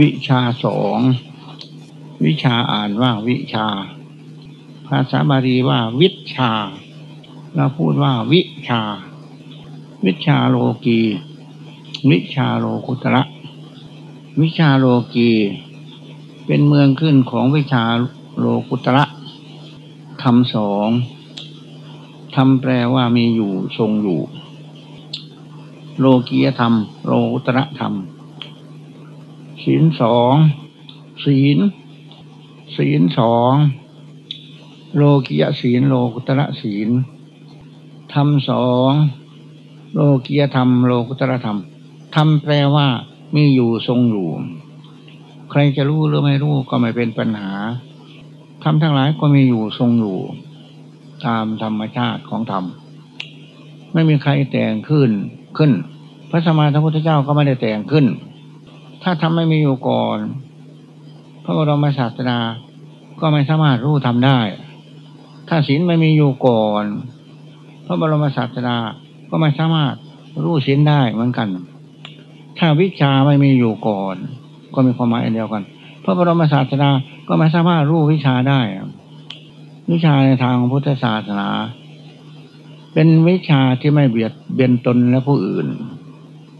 วิชาสองวิชาอ่านว่าวิชา ภาษาบาลีว่าวิชาเราพูดว่าวิชา วิชาโลกี วิชาโลกุตระวิชาโลกี เป็นเมืองขึ้นของวิชาโลกุตระคำสองทำแปลว่ามีอยู่ทรงอยู่ โลกียธรรม โลกุตระธรรม ศีลสองศีล ศีลสองโลกิยศีลโลกุตระศีลธรรมสองโลกิยธรรม โลกุตระธรรมธรรมแปลว่ามีอยู่ทรงอยู่ ใครจะรู้หรือไม่รู้ก็ไม่เป็นปัญหาธรรมทั้งหลายก็มีอยู่ทรงอยู่ ตามธรรมชาติของธรรมไม่มีใครแต่งขึ้นขึ้น พระสมมาสัมพุทธเจ้าก็ไม่ได้แต่งขึ้น ถ้าทำไม่มีอยู่ก่อน พระบรมศาสดาก็ไม่สามารถรู้ทำได้ ถ้าศีลไม่มีอยู่ก่อน พระบรมศาสดาก็ไม่สามารถรู้ศีลได้เหมือนกัน ถ้าวิชาไม่มีอยู่ก่อน ก็มีความหมายเดียวกัน พระบรมศาสดาก็ไม่สามารถรู้วิชาได้ วิชาในทางพุทธศาสนา เป็นวิชาที่ไม่เบียดเบียนตนและผู้อื่น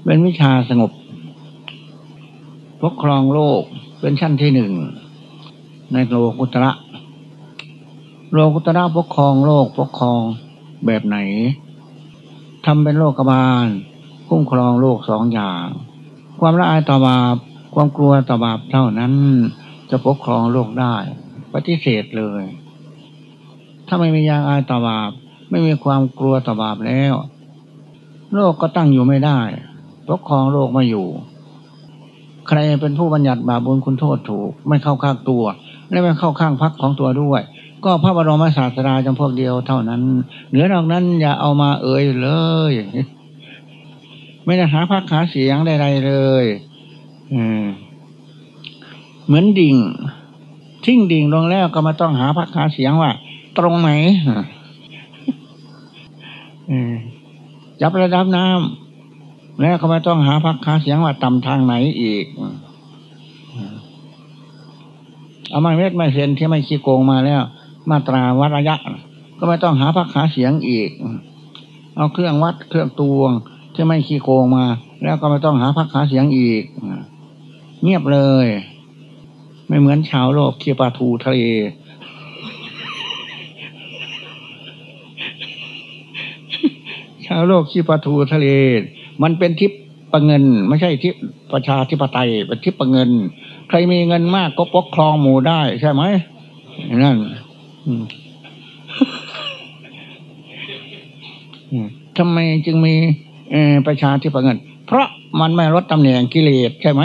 เป็นวิชาสงบ ปกครองโลกเป็นชั้นที่หนึ่งในโลกุตระ โลกุตระปกครองโลกปกครองแบบไหนทำเป็นโลกบาลคุ้มครองโลกสองอย่าง ความละอายต่อบาปความกลัวต่อบาปเท่านั้นจะปกครองโลกได้ ปฏิเสธเลย ถ้าไม่มียางอายต่อบาปไม่มีความกลัวต่อบาปแล้ว โลกก็ตั้งอยู่ไม่ได้ ปกครองโลกไม่อยู่ ใครเป็นผู้บัญญัติบาปบุญคุณโทษถูก ไม่เข้าข้างตัว และไม่เข้าข้างพักของตัวด้วย ก็พระบรมศาสดาจำพวกเดียวเท่านั้น เหนือนอกนั้นอย่าเอามาเอ่ยเลย ไม่ได้หาพักหาเสียงใดๆเลยเหมือนดิ่ง ทิ้งดิ่งลงแล้วก็มาต้องหาพักหาเสียงว่า ตรงไหนจับระดับน้ำ แล้วก็ไม่ต้องหาพักคาเสียงว่าต่ำทางไหนอีก เอาไม้เม็ดไม้เซนที่ไม่ขี้โกงมาแล้ว มาตราวัดระยะ ก็ไม่ต้องหาพักขาเสียงอีก เอาเครื่องวัดเครื่องตวงที่ไม่ขี้โกงมา แล้วก็ไม่ต้องหาพักขาเสียงอีก เงียบเลย ไม่เหมือนชาวโลกเคียปลาทูทะเลชาวโลกขี้ปลาทูทะเล มันเป็นทิพประเงิน ไม่ใช่ทิพประชาธิปไตยเป็นทิพประเงิน ใครมีเงินมากก็ปกครองหมู่ได้ ใช่ไหมนั่นทำไมจึงมีประชาธิปไตยเพราะมันไม่ลดตำแหน่งกิเลสใช่ไหม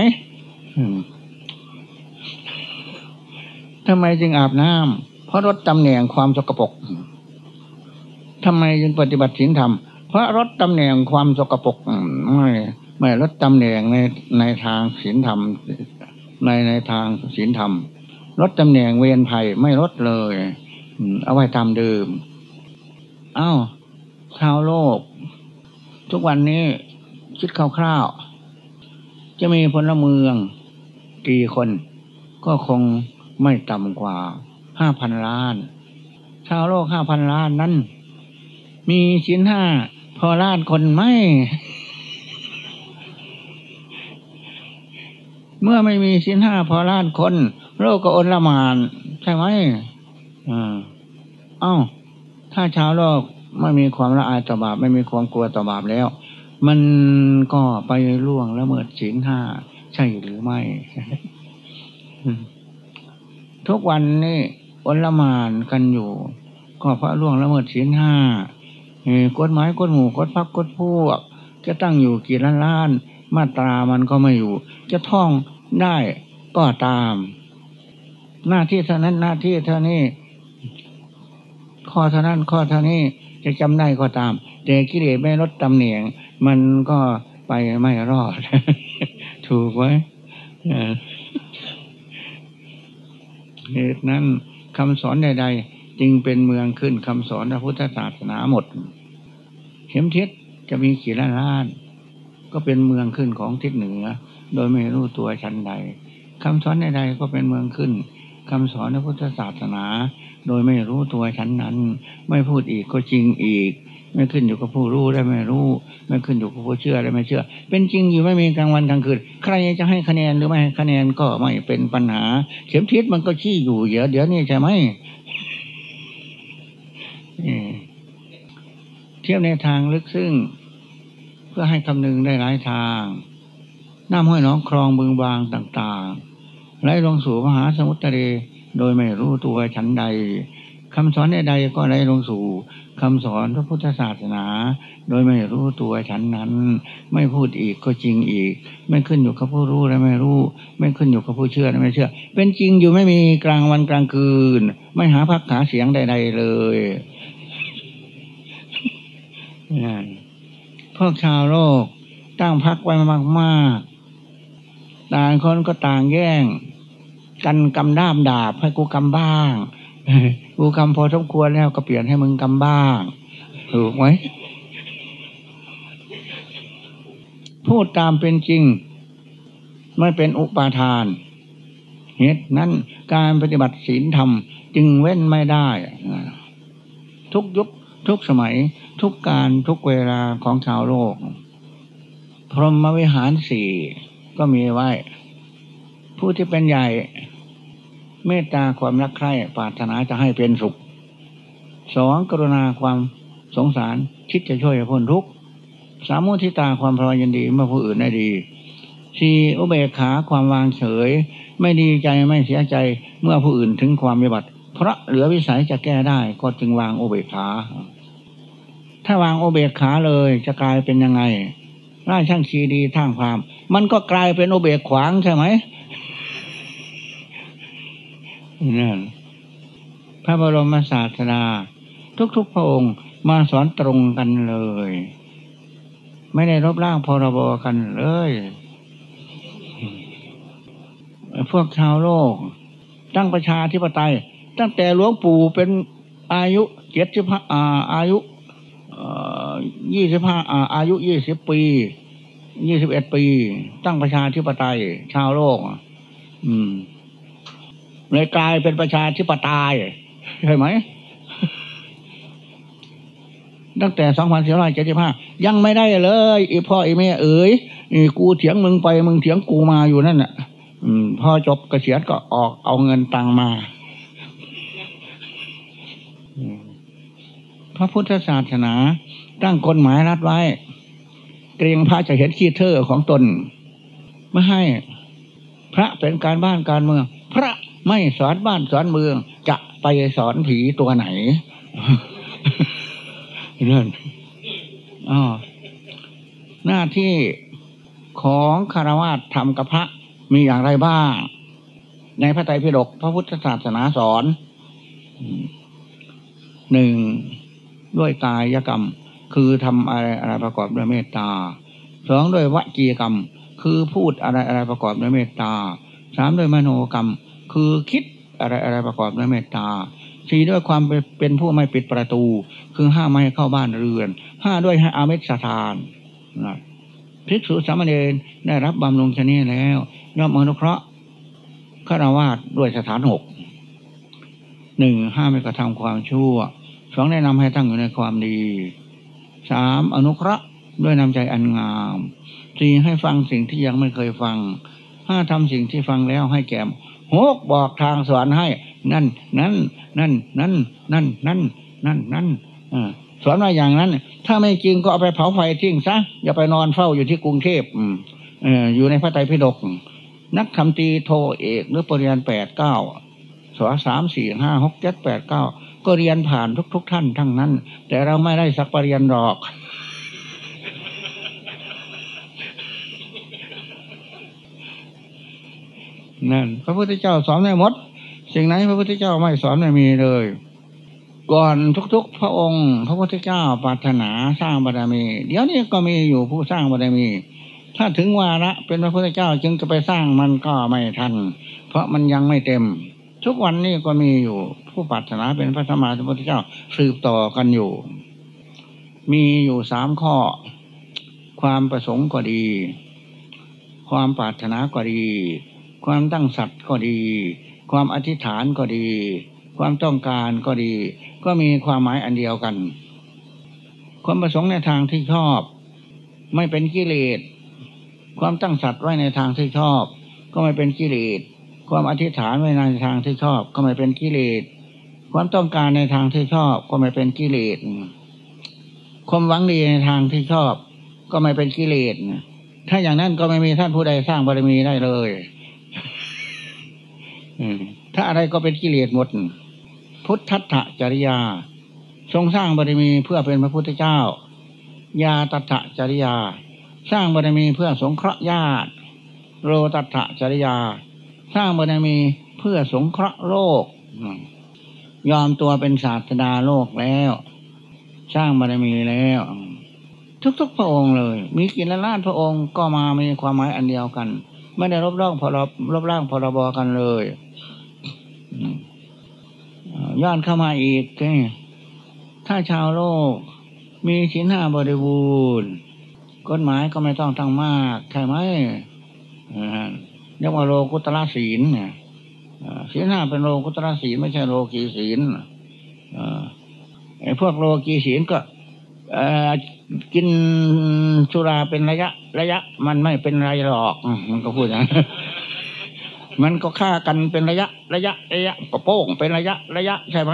ทำไมจึงอาบน้ำเพราะลดตำแหน่งความสกปรกทำไมจึงปฏิบัติศีลธรรม เพราะลดตำแหน่งความสกปรกไม่ไม่ลดตำแหน่งในในทางศีลธรรม ในในทางศีลธรรมลดตำแหน่งเวรภัยไม่ลดเลยเอาไว้ตามเดิมอา้าวชาวโลก ทุกวันนี้คิดคร่าวๆจะมีพลเมืองกี่คน ก็คงไม่ต่ำกว่าห้าพันล้าน ชาวโลกห้าพันล้านนั้น มีชิ้นห้า พอล้านคนไม่ เมื่อไม่มีสินห้าพอล้านคน โลกก็อนละมาน ใช่ไหมอ่าเอ้า ถ้าชาวโลกไม่มีความละอายต่อบาป ไม่มีความกลัวต่อบาปแล้ว มันก็ไปล่วงละเมิดศีลห้าใช่หรือไม่ทุกวันนี้อนละมานกันอยู่ ก็พระล่วงละเมิดศีลห้า กฎหมายกฎหมู่กฎพักกฎพวก จะตั้งอยู่กี่ล้านล้าน มาตรามันก็ไม่อยู่ จะท่องได้ก็ตาม หน้าที่เท่านั้นหน้าที่เท่านี้ ข้อเท่านั้นข้อเท่านี้จะจำได้ก็ตาม แต่กิเลสไม่ลดตำเหนียง มันก็ไปไม่รอด ถูกไหมเหตุนั้นคำสอนใด ๆ จึงเป็นเมืองขึ้นคำสอนพระพุทธศาสนาหมด เข็มทิศจะมีกี่ล้านล้าน ก็เป็นเมืองขึ้นของทิศเหนือ โดยไม่รู้ตัวชั้นใดคำสอนใดๆก็เป็นเมืองขึ้นคำสอนในพุทธศาสนา โดยไม่รู้ตัวฉันนั้น ไม่พูดอีกก็จริงอีก ไม่ขึ้นอยู่กับผู้รู้ได้ไม่รู้ ไม่ขึ้นอยู่กับผู้เชื่อได้ไม่เชื่อ เป็นจริงอยู่ไม่มีกลางวันกลางคืนใครจะให้คะแนนหรือไม่ให้คะแนนก็ไม่เป็นปัญหา เข็มทิศมันก็ชี้อยู่เดี๋ยวเดี๋ยวนี้ใช่ไหม เทียบในทางลึกซึ้งเพื่อให้คำนึงได้หลายทางน้ำห้อยน้องคลองบึงบางต่างๆไหลลงสู่มหาสมุทรทะเลโดยไม่รู้ตัวชั้นใดคำสอนใดๆก็ไหลลงสู่คำสอนพระพุทธศาสนา โดยไม่รู้ตัวฉันนั้น ไม่พูดอีกก็จริงอีก ไม่ขึ้นอยู่กับผู้รู้และไม่รู้ ไม่ขึ้นอยู่กับผู้เชื่อและไม่เชื่อ เป็นจริงอยู่ไม่มีกลางวันกลางคืน ไม่หาพักหาเสียงใด ๆ เลย พวกชาวโลกตั้งพักไว้มากๆ ต่างคนก็ต่างแย่ง กันกำด้ามดาบให้กูกำบ้าง กูกำพอสมควรแล้วก็เปลี่ยนให้มึงกำบ้าง ถูกไหมพูดตามเป็นจริง ไม่เป็นอุปาทาน เหตุนั้นการปฏิบัติศีลธรรม จึงเว้นไม่ได้ ทุกยุคทุกสมัย ทุกการทุกเวลาของชาวโลก พรหมวิหารสี่ก็มีไว้ ผู้ที่เป็นใหญ่ เมตตาความรักใคร่ปรารถนาจะให้เป็นสุขสองกรุณาความสงสารคิดจะช่วยพ้นทุกข์สามมุทิตาความพรยินดีเมื่อผู้อื่นได้ดีสี่อุเบกขาความวางเฉย ไม่ดีใจไม่เสียใจเมื่อผู้อื่นถึงความมีบัติ เพราะเหลือวิสัยจะแก้ได้ก็จึงวางอุเบกขา ถ้าวางโอเบกขาเลยจะกลายเป็นยังไงร่าช่างชีดีทางความ มันก็กลายเป็นโอเบกขวางใช่ไหมนั่นพระบรมศาสดาทุกๆพระองค์มาสอนตรงกันเลย ไม่ได้รบร่างพรบกันเลย พวกชาวโลก ตั้งประชาธิปไตย ตั้งแต่หลวงปู่เป็นอายุเจ็ดสิบอายุ ยี่สิบห้าอายุยี่สิบปี ยี่สิบเอ็ดปี ตั้งประชาธิปไตย ชาวโลก อืมเลยกลายเป็นประชาธิปไตยใช่ไหม ตั้งแต่สองพันสี่ร้อยเจ็ดสิบห้ายังไม่ได้เลย อีพ่ออีแม่เอ๋ยกูเถียงมึงไปมึงเถียงกูมาอยู่นั่นน่ะพ่อจบกเกษียณก็ออกเอาเงินตังมา พระพุทธศาสนา ตั้งกฎหมายรัดไว้ เกรงพระจะเห็นขี้เท่อของตน ไม่ให้พระเป็นการบ้านการเมือง พระไม่สอนบ้านสอนเมือง จะไปสอนผีตัวไหนเรื่องอ๋อหน้าที่ของคารวะทำกับพระมีอย่างไรบ้าง ในพระไตรปิฎกพระพุทธศาสนาสอนหนึ่ง ด้วยกายกรรม คือทำอะไรอะไรประกอบด้วยเมตตาสองด้วยวจีกรรม คือพูดอะไรอะไรประกอบด้วยเมตตาสามด้วยมโนกรรม คือคิดอะไรอะไรประกอบด้วยเมตตาสี่ด้วยความเป็นผู้ไม่ปิดประตู คือห้าไม่ให้เข้าบ้านเรือนห้าด้วยให้อาเมสทานนะภิกษุสามเณรได้รับบำรุงชนีแล้วย่อมอนุเคราะห์ฆราวาสด้วยสถานหกหนึ่งห้าไม่กระทำความชั่ว สองแนะนำให้ตั้งอยู่ในความดีสามอนุเคราะห์ด้วยนำใจอันงามสี่ให้ฟังสิ่งที่ยังไม่เคยฟังห้าทำสิ่งที่ฟังแล้วให้แก่มหกบอกทางสอนให้ นั่น นั่น นั่น นั่น นั่น นั่น นั่น นั่นสอนมาอย่างนั้น ถ้าไม่จริงก็เอาไปเผาไฟทิ้งซะอย่าไปนอนเฝ้าอยู่ที่กรุงเทพอยู่ในพระไตรปิฎกนักคำตีโทเอกหรือปริญญาแปดเก้าสอสามสี่ห้าหกเจ็ดแปดเก้า ก็เรียนผ่านทุกๆทท่านทั้งนั้น แต่เราไม่ได้สักปรริญญาหรอก นั่น พระพุทธเจ้าสอนได้หมด สิ่งไหนพระพุทธเจ้าไม่สอนไม่มีเลย ก่อนทุกๆ พระองค์ พระพุทธเจ้าปรารถนาสร้างบารมี เดี๋ยวนี้ก็มีอยู่ผู้สร้างบารมี ถ้าถึงวาระเป็นพระพุทธเจ้าจึงจะไปสร้างมันก็ไม่ทัน เพราะมันยังไม่เต็ม ทุกวันนี้ก็มีอยู่ ผู้ปรารถนาเป็นพระธรรมสัมพุทธเจ้าสืบต่อกันอยู่ มีอยู่สามข้อ ความประสงค์ก็ดี ความปรารถนาก็ดี ความตั้งสัตว์ก็ดี ความอธิษฐานก็ดี ความต้องการก็ดี ก็มีความหมายอันเดียวกัน ความประสงค์ในทางที่ชอบ ไม่เป็นกิเลสความตั้งสัตว์ไว้ในทางที่ชอบ ก็ไม่เป็นกิเลส ความอธิษฐานไว้ในทางที่ชอบก็ไม่เป็นกิเลส ความต้องการในทางที่ชอบก็ไม่เป็นกิเลส ความหวังดีในทางที่ชอบก็ไม่เป็นกิเลส ถ้าอย่างนั้นก็ไม่มีท่านผู้ใดสร้างบารมีได้เลย ถ้าอะไรก็เป็นกิเลสหมด พุทธัตถจริยา ทรงสร้างบารมีเพื่อเป็นพระพุทธเจ้า ยาตัถจริยา สร้างบารมีเพื่อสงเคราะห์ญาติโรตัถจริยา สร้างบารมีเพื่อสงเคราะห์โลก ยอมตัวเป็นศาสดาโลกแล้ว สร้างบารมีแล้ว ทุกๆพระองค์เลย มีกินละล้านพระองค์ก็มามีความหมายอันเดียวกัน ไม่ได้รบร่างพรบรบร่างพรบกันเลยย้อนเข้ามาอีกถ้าชาวโลก มีสินห้าบริบูรณ์กฎหมายก็ไม่ต้องตั้งมาก ใช่ไหม เรียกว่าโลกุตระศีลเนี่ยศีลห้าเป็นโลกุตระศีลไม่ใช่โลกีศีลไอ้พวกโลกีศีลก็กินสุราเป็นระยะ ระยะ มันไม่เป็นไรหรอก มันก็พูดอย่างนั้นมันก็ฆ่ากันเป็นระยะ ระยะ ระยะกระโป้งเป็นระยะ ระยะ ใช่ไหม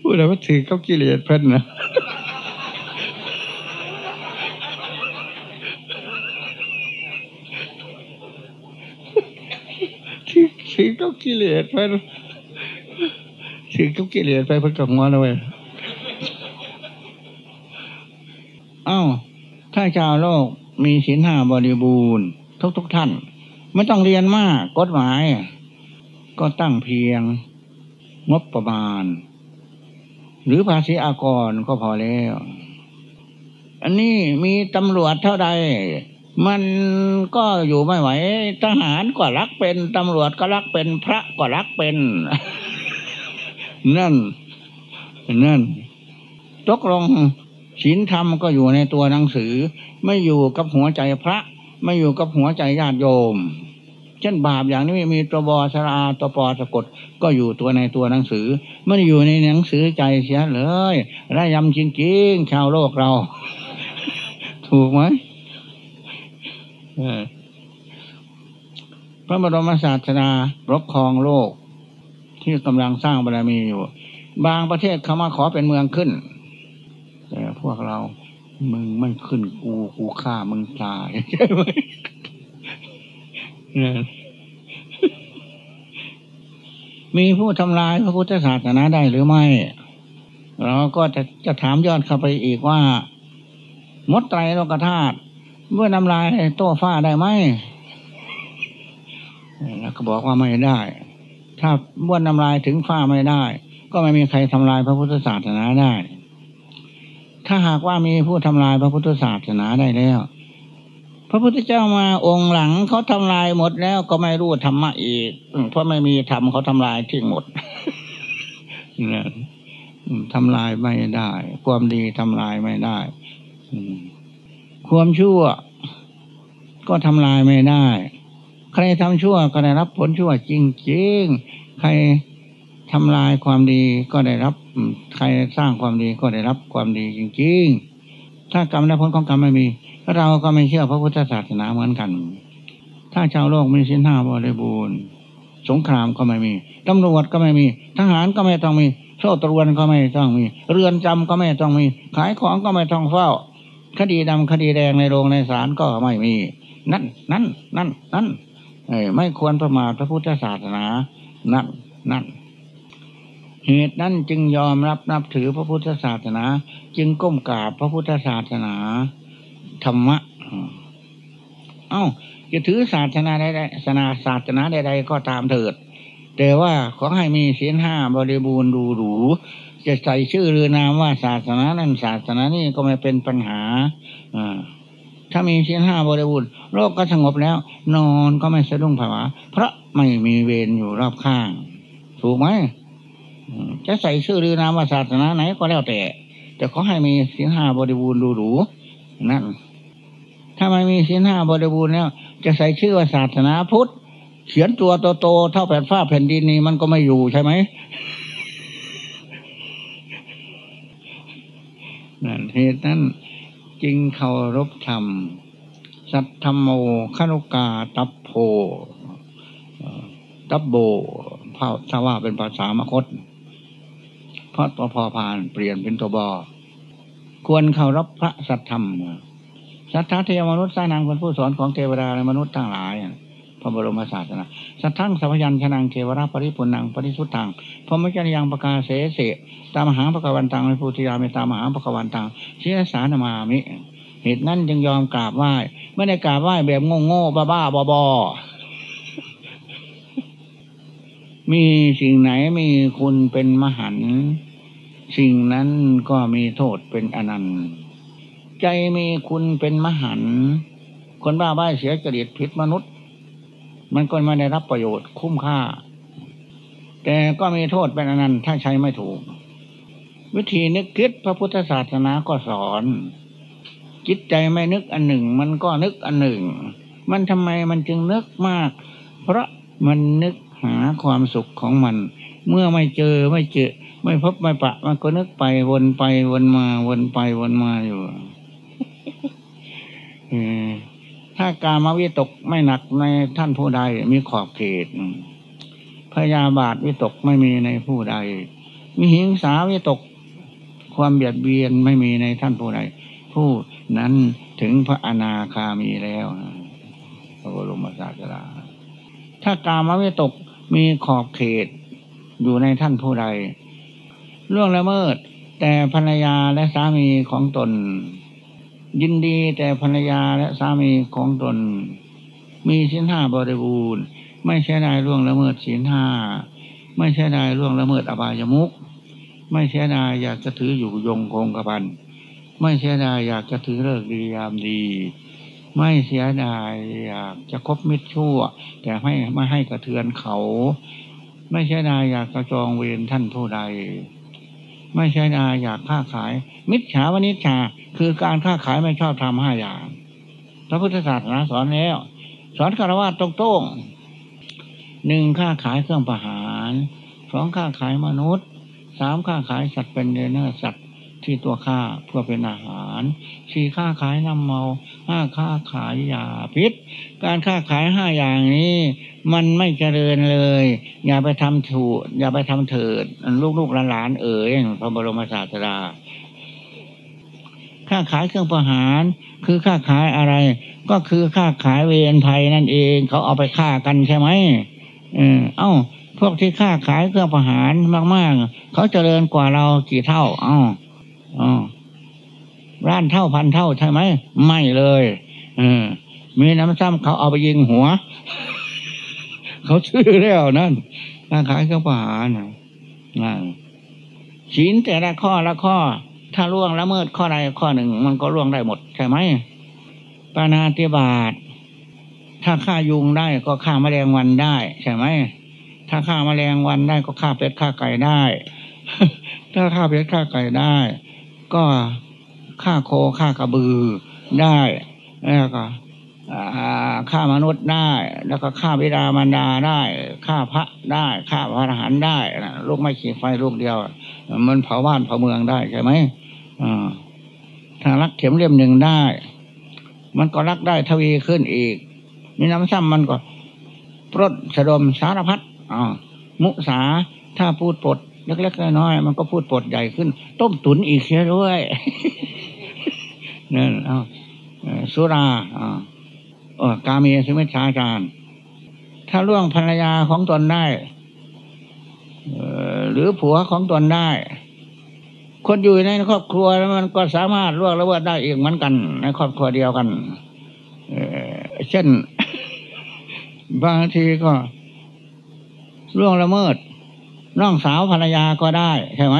พูดแล้วว่าถือเขากิเลสเพิ่นนะถือ ถือเขากิเลสเพิ่นถือเขากิเลสไปเพิ่นกับงอนเลยเอ้า ถ้าชาวโลกมีศีลห้าบริบูรณ์ทุกทุกท่าน ไม่ต้องเรียนมากกฎหมาย ก็ตั้งเพียง งบประมาณ หรือภาษีอากรก็พอแล้ว อันนี้มีตำรวจเท่าใด มันก็อยู่ไม่ไหว ทหารก็รักเป็น ตำรวจก็รักเป็น พระก็รักเป็น นั่น นั่น ตกลงศีลธรรมก็อยู่ในตัวหนังสือ ไม่อยู่กับหัวใจพระ ไม่อยู่กับหัวใจญาติโยม เช่นบาปอย่างนี้มีตัวบอสราตัวปอสะกด ก็อยู่ตัวในตัวหนังสือ ไม่ได้อยู่ในหนังสือใจเสียเลยระยำจริงๆชาวโลกเรา ถูกไหม พระบรมศาสนาปกครองโลก ที่กำลังสร้างบารมีอยู่ บางประเทศเขามาขอเป็นเมืองขึ้น แต่พวกเรา มึงไม่ขึ้นกูกูฆ่ามึงตายใช่ไหมมีผู้ทำลายพระพุทธศาสนาได้หรือไม่ เราก็จะจะถามย้อนเข้าไปอีกว่า มดไตรโลกธาตุ เมื่อนำลายโต้ฟ้าได้ไหมแล้วก็บอกว่าไม่ได้ ถ้าบ้วนนำลายถึงฟ้าไม่ได้ ก็ไม่มีใครทำลายพระพุทธศาสนาได้ ถ้าหากว่ามีผู้ทำลายพระพุทธศาสนาได้แล้ว พระพุทธเจ้ามาองค์หลังเขาทำลายหมดแล้วก็ไม่รู้ธรรมะอีก เพราะไม่มีธรรมเขาทำลายทิ้งหมดนะทำลายไม่ได้ ความดีทำลายไม่ได้ ความชั่ว ก็ทำลายไม่ได้ ใครทำชั่วก็ได้รับผลชั่วจริงๆ ใครทำลายความดีก็ได้รับ ใครสร้างความดีก็ได้รับความดีจริงๆ ถ้ากรรมและผลของกรรมไม่มี เราก็ไม่เชื่อพระพุทธศาสนาเหมือนกัน ถ้าชาวโลกมีสินห้าบริบูรณ์ สงครามก็ไม่มี ตำรวจก็ไม่มี ทหารก็ไม่ต้องมี โซ่ตรวนก็ไม่ต้องมี เรือนจำก็ไม่ต้องมี ขายของก็ไม่ต้องเฝ้า คดีดำคดีแดงในโรงในศาลก็ไม่มี นั่น นั่น นั่น นั่นไม่ควรประมาทพระพุทธศาสนา นั่น นั่น เหตุนั้นจึงยอมรับนับถือพระพุทธศาสนา จึงก้มกราบพระพุทธศาสนาธรรมะ เอ้าจะถือศาสนาใดๆศาสนาศาสนาใดๆก็ตามเถิด แต่ว่าขอให้มีศีลห้าบริบูรณ์ดูหรู จะใส่ชื่อหรือนามว่าศาสนานั้นศาสนานี้ก็ไม่เป็นปัญหาอ่าถ้ามีศีลห้าบริบูรณ์โลกก็สงบแล้ว นอนก็ไม่สะดุ้งผวาเพราะไม่มีเวรอยู่รอบข้าง ถูกไหมจะใส่ชื่อหรือนามว่าศาสนาไหนก็แล้วแต่ แต่ขอให้มีสิ่งห้าบริบูรณ์ดูหรูนั่นถ้าไม่มีศีลห้าบริบูรณ์แล้ว จะใส่ชื่อว่าศาสนาพุทธเขียนตัวโตๆเท่าแผ่นฟ้าแผ่นดินนี้มันก็ไม่อยู่ใช่ไหม นั่นเหตุนั้นจึงเคารพธรรม สัทธรรมโมขนุกาตับโพตับโบพาถ้าว่าเป็นภาษามคต เพราะตัวพอพานเปลี่ยนเป็นตัวบอควรเคารพพระสัทธรรม สัทธาเทวมนุษย์สร้างนางคนผู้สอนของเทวดาและมนุษย์ทั้งหลาย พระบรมศาสนาสัทธังสัพยัญชนะเทวราปริปุนังปริสุทธังพรหมจริยังประกาศเสเสตามหาประกวันตังในพุทธิยาเมตามหาประกวันตังเชียสานามามิเหตุนั้นจึงยอมกราบไหว้ไม่ได้กราบไหว้แบบโง่โง่บ้าบ้าบอบอมีสิ่งไหนมีคุณเป็นมหันสิ่งนั้นก็มีโทษเป็นอนันต์ ใจมีคุณเป็นมหันคนบ้าบ้าเสียจริตผิดมนุษย์ มันก็ไม่ได้รับประโยชน์คุ้มค่า แต่ก็มีโทษเป็นอนันต์ถ้าใช้ไม่ถูก วิธีนึกคิดพระพุทธศาสนาก็สอน จิตใจไม่นึกอันหนึ่ง มันก็นึกอันหนึ่ง มันทำไมมันจึงนึกมาก เพราะมันนึกหาความสุขของมัน เมื่อไม่เจอไม่เจอ ไม่พบไม่ปะ มันก็นึกไปวนไปวนมาวนไปวนมาอยู่ ถ้าการมาวิตกไม่หนักในท่านผู้ใดมีขอบเขตพยาบาทวิตกไม่มีในผู้ใด มีหิงสาวิตกความเบียดเบียนไม่มีในท่านผู้ใด ผู้นั้นถึงพระอนาคามีแล้วพระบรมศาสดาถ้าการมาวิตกมีขอบเขตอยู่ในท่านผู้ใดล่วงละเมิดแต่ภรรยาและสามีของตน ยินดีแต่ภรรยาและสามีของตน มีสินห้าบริบูรณ์ ไม่ใช่ได้ล่วงละเมิดสินห้าไม่ใช่ได้ล่วงละเมิดอบายมุกไม่ใช่ได้อยากจะถืออยู่ยงคงกระพันไม่เสียดายอยากจะถือเลิกดียามดี ไม่เสียดายอยากจะคบมิตรชั่ว แต่ไม่ไม่ให้กระเทือนเขา ไม่เสียดายอยากกระจองเวรท่านผู้ใด ไม่ใช่นาอยากค้าขาย มิจฉาวณิชาคือการค้าขายไม่ชอบทำห้าอย่าง พระพุทธศาสนาสอนแล้ว สอนคารวะตรงๆหนึ่งค้าขายเครื่องประหารสองค้าขายมนุษย์สามค้าขายสัตว์เป็นเนื้อสัตว์ ที่ตัวฆ่าเพื่อเป็นอาหารสี่ค้าขายน้ำเมาห้าค้าขายยาพิษ การค้าขายห้าอย่างนี้ มันไม่เจริญเลย อย่าไปทำถูกอย่าไปทำเถิดลูกๆหลานๆเอ๋ยพระบรมศาสดาค้าขายเครื่องประหาร คือค้าขายอะไร ก็คือค้าขายเวรภัยนั่นเอง เขาเอาไปฆ่ากันใช่ไหมเออเอ้า พวกที่ค้าขายเครื่องประหารมากๆ เขาเจริญกว่าเรากี่เท่า เอ้าอ๋อ ร้านเท่าพันเท่าใช่ไหม ไม่เลยเออมีน้ำซ้ำเขาเอาไปยิงหัว เขาชื่อแล้วนั่นการขายเครื่องประหารนั่นศีลแต่ละข้อละข้อ ถ้าล่วงละเมิดข้อใดข้อหนึ่ง มันก็ล่วงได้หมดใช่ไหมปานาติบาตถ้าฆ่ายุงได้ก็ฆ่าแมลงวันได้ ใช่ไหมถ้าฆ่าแมลงวันได้ก็ฆ่าเป็ดฆ่าไก่ได้ ถ้าฆ่าเป็ดฆ่าไก่ได้ ก็ฆ่าโคฆ่ากระบือได้แล้วก็ฆ่ามนุษย์ได้ แล้วก็ฆ่าบิดามารดาได้ฆ่าพระได้ฆ่าพระทหารได้ลูกไม่ขีดไฟลูกเดียว มันเผาบ้านเผาเมืองได้ใช่ไหมถ้ารักเข็มเล่มหนึ่งได้ มันก็รักได้ทวีขึ้นอีกมีน้ำซ้ำมันก็ปลดสะดมสารพัดมุสาถ้าพูดปลด เล็กๆน้อยๆมันก็พูดปดใหญ่ขึ้น ต้มตุ๋นอีกเชียด้วยนั่นเอาสุราอ่ากาเมียสมิชาจารถ้าล่วงภรรยาของตนได้หรือผัวของตนได้ คนอยู่ในครอบครัวมันก็สามารถล่วงละเมิดได้เองเหมือนกัน ในครอบครัวเดียวกันเช่น บางทีก็ล่วงละเมิด น้องสาวภรรยาก็ได้ใช่ไหม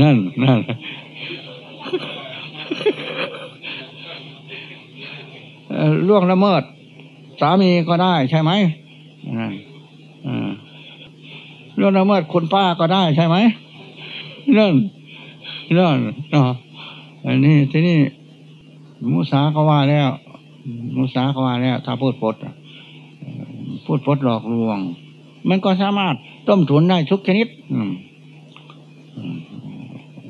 นั่นนั่นล่วงละเมิด สามีก็ได้ใช่ไหมล่วงละเมิดคุณป้าก็ได้ใช่ไหมนั่นนั่นนะอันนี้ที่นี่มุสาก็ว่าแล้ว มุสาก็ว่าแล้ว ถ้าพูดปดพูดปดหลอกลวง มันก็สามารถต้มถุนได้ทุกชนิด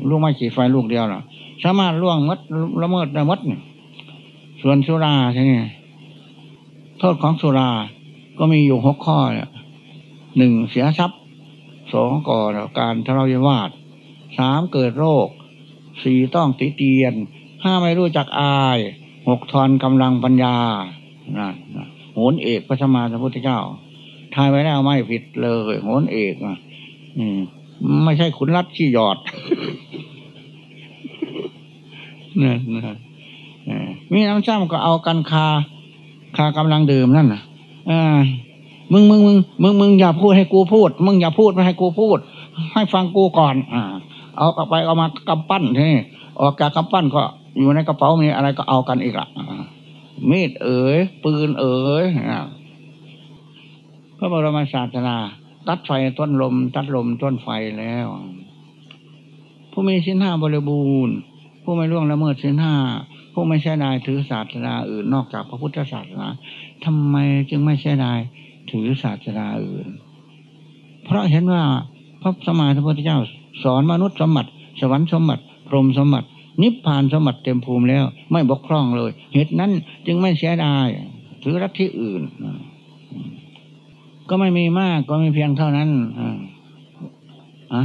ลูกไม้ขีดไฟลูกเดียวหรอสามารถล่วงมัดละเมิดได้มัดส่วนสุราใช่ไหมโทษของสุราก็มีอยู่หกข้อเนี่ยหนึ่งเสียทรัพย์สองก่อการทะเลาะวิวาทสามเกิดโรคสี่ต้องติเตียนห้าไม่รู้จักอายหกทอนกำลังปัญญานะโหนเอกพระสมมาสัมพุทธเจ้า ทายไว้แล้วไม่ผิดเลยโหนเอกอะไม่ใช่ขุนรัดที่หยอดนี่นะมีน้ำซ้ำก็เอากันคา คากำลังดื่มนั่นนะอ่ามึงมึงมึงมึงมึงอย่าพูดให้กูพูด มึงอย่าพูดไม่ให้กูพูด ให้ฟังกูก่อน อ่า เอากลับไปเอามากำปั้นที่ออกจากกำปั้นก็อยู่ในกระเป๋ามีอะไรก็เอากันอีกละมีดเอ๋ยปืนเอ๋ยพ ระบรมศาสนาตัดไฟต้นลม ตัดลมต้นไฟแล้ว ผู้มีสินห้าบริบูรณ์ ผู้ไม่ล่วงละเมิดสินห้าผู้ไม่ใช่นายถือศาสนาอื่นนอกจากพระพุทธศาสนาทำไมจึงไม่ใช่นายถือศาสนาอื่น เพราะเห็นว่าพระสมมาสัมพุทธเจ้า สอนมนุษย์สมบัติ สวรรค์สมบัติ พรหมสมบัติ นิพพานสมบัติเต็มภูมิแล้ว ไม่บกพร่องเลย เหตุนั้นจึงไม่เสียดายถือรัฐที่อื่น ก็ไม่มีมากก็มีเพียงเท่านั้นอะ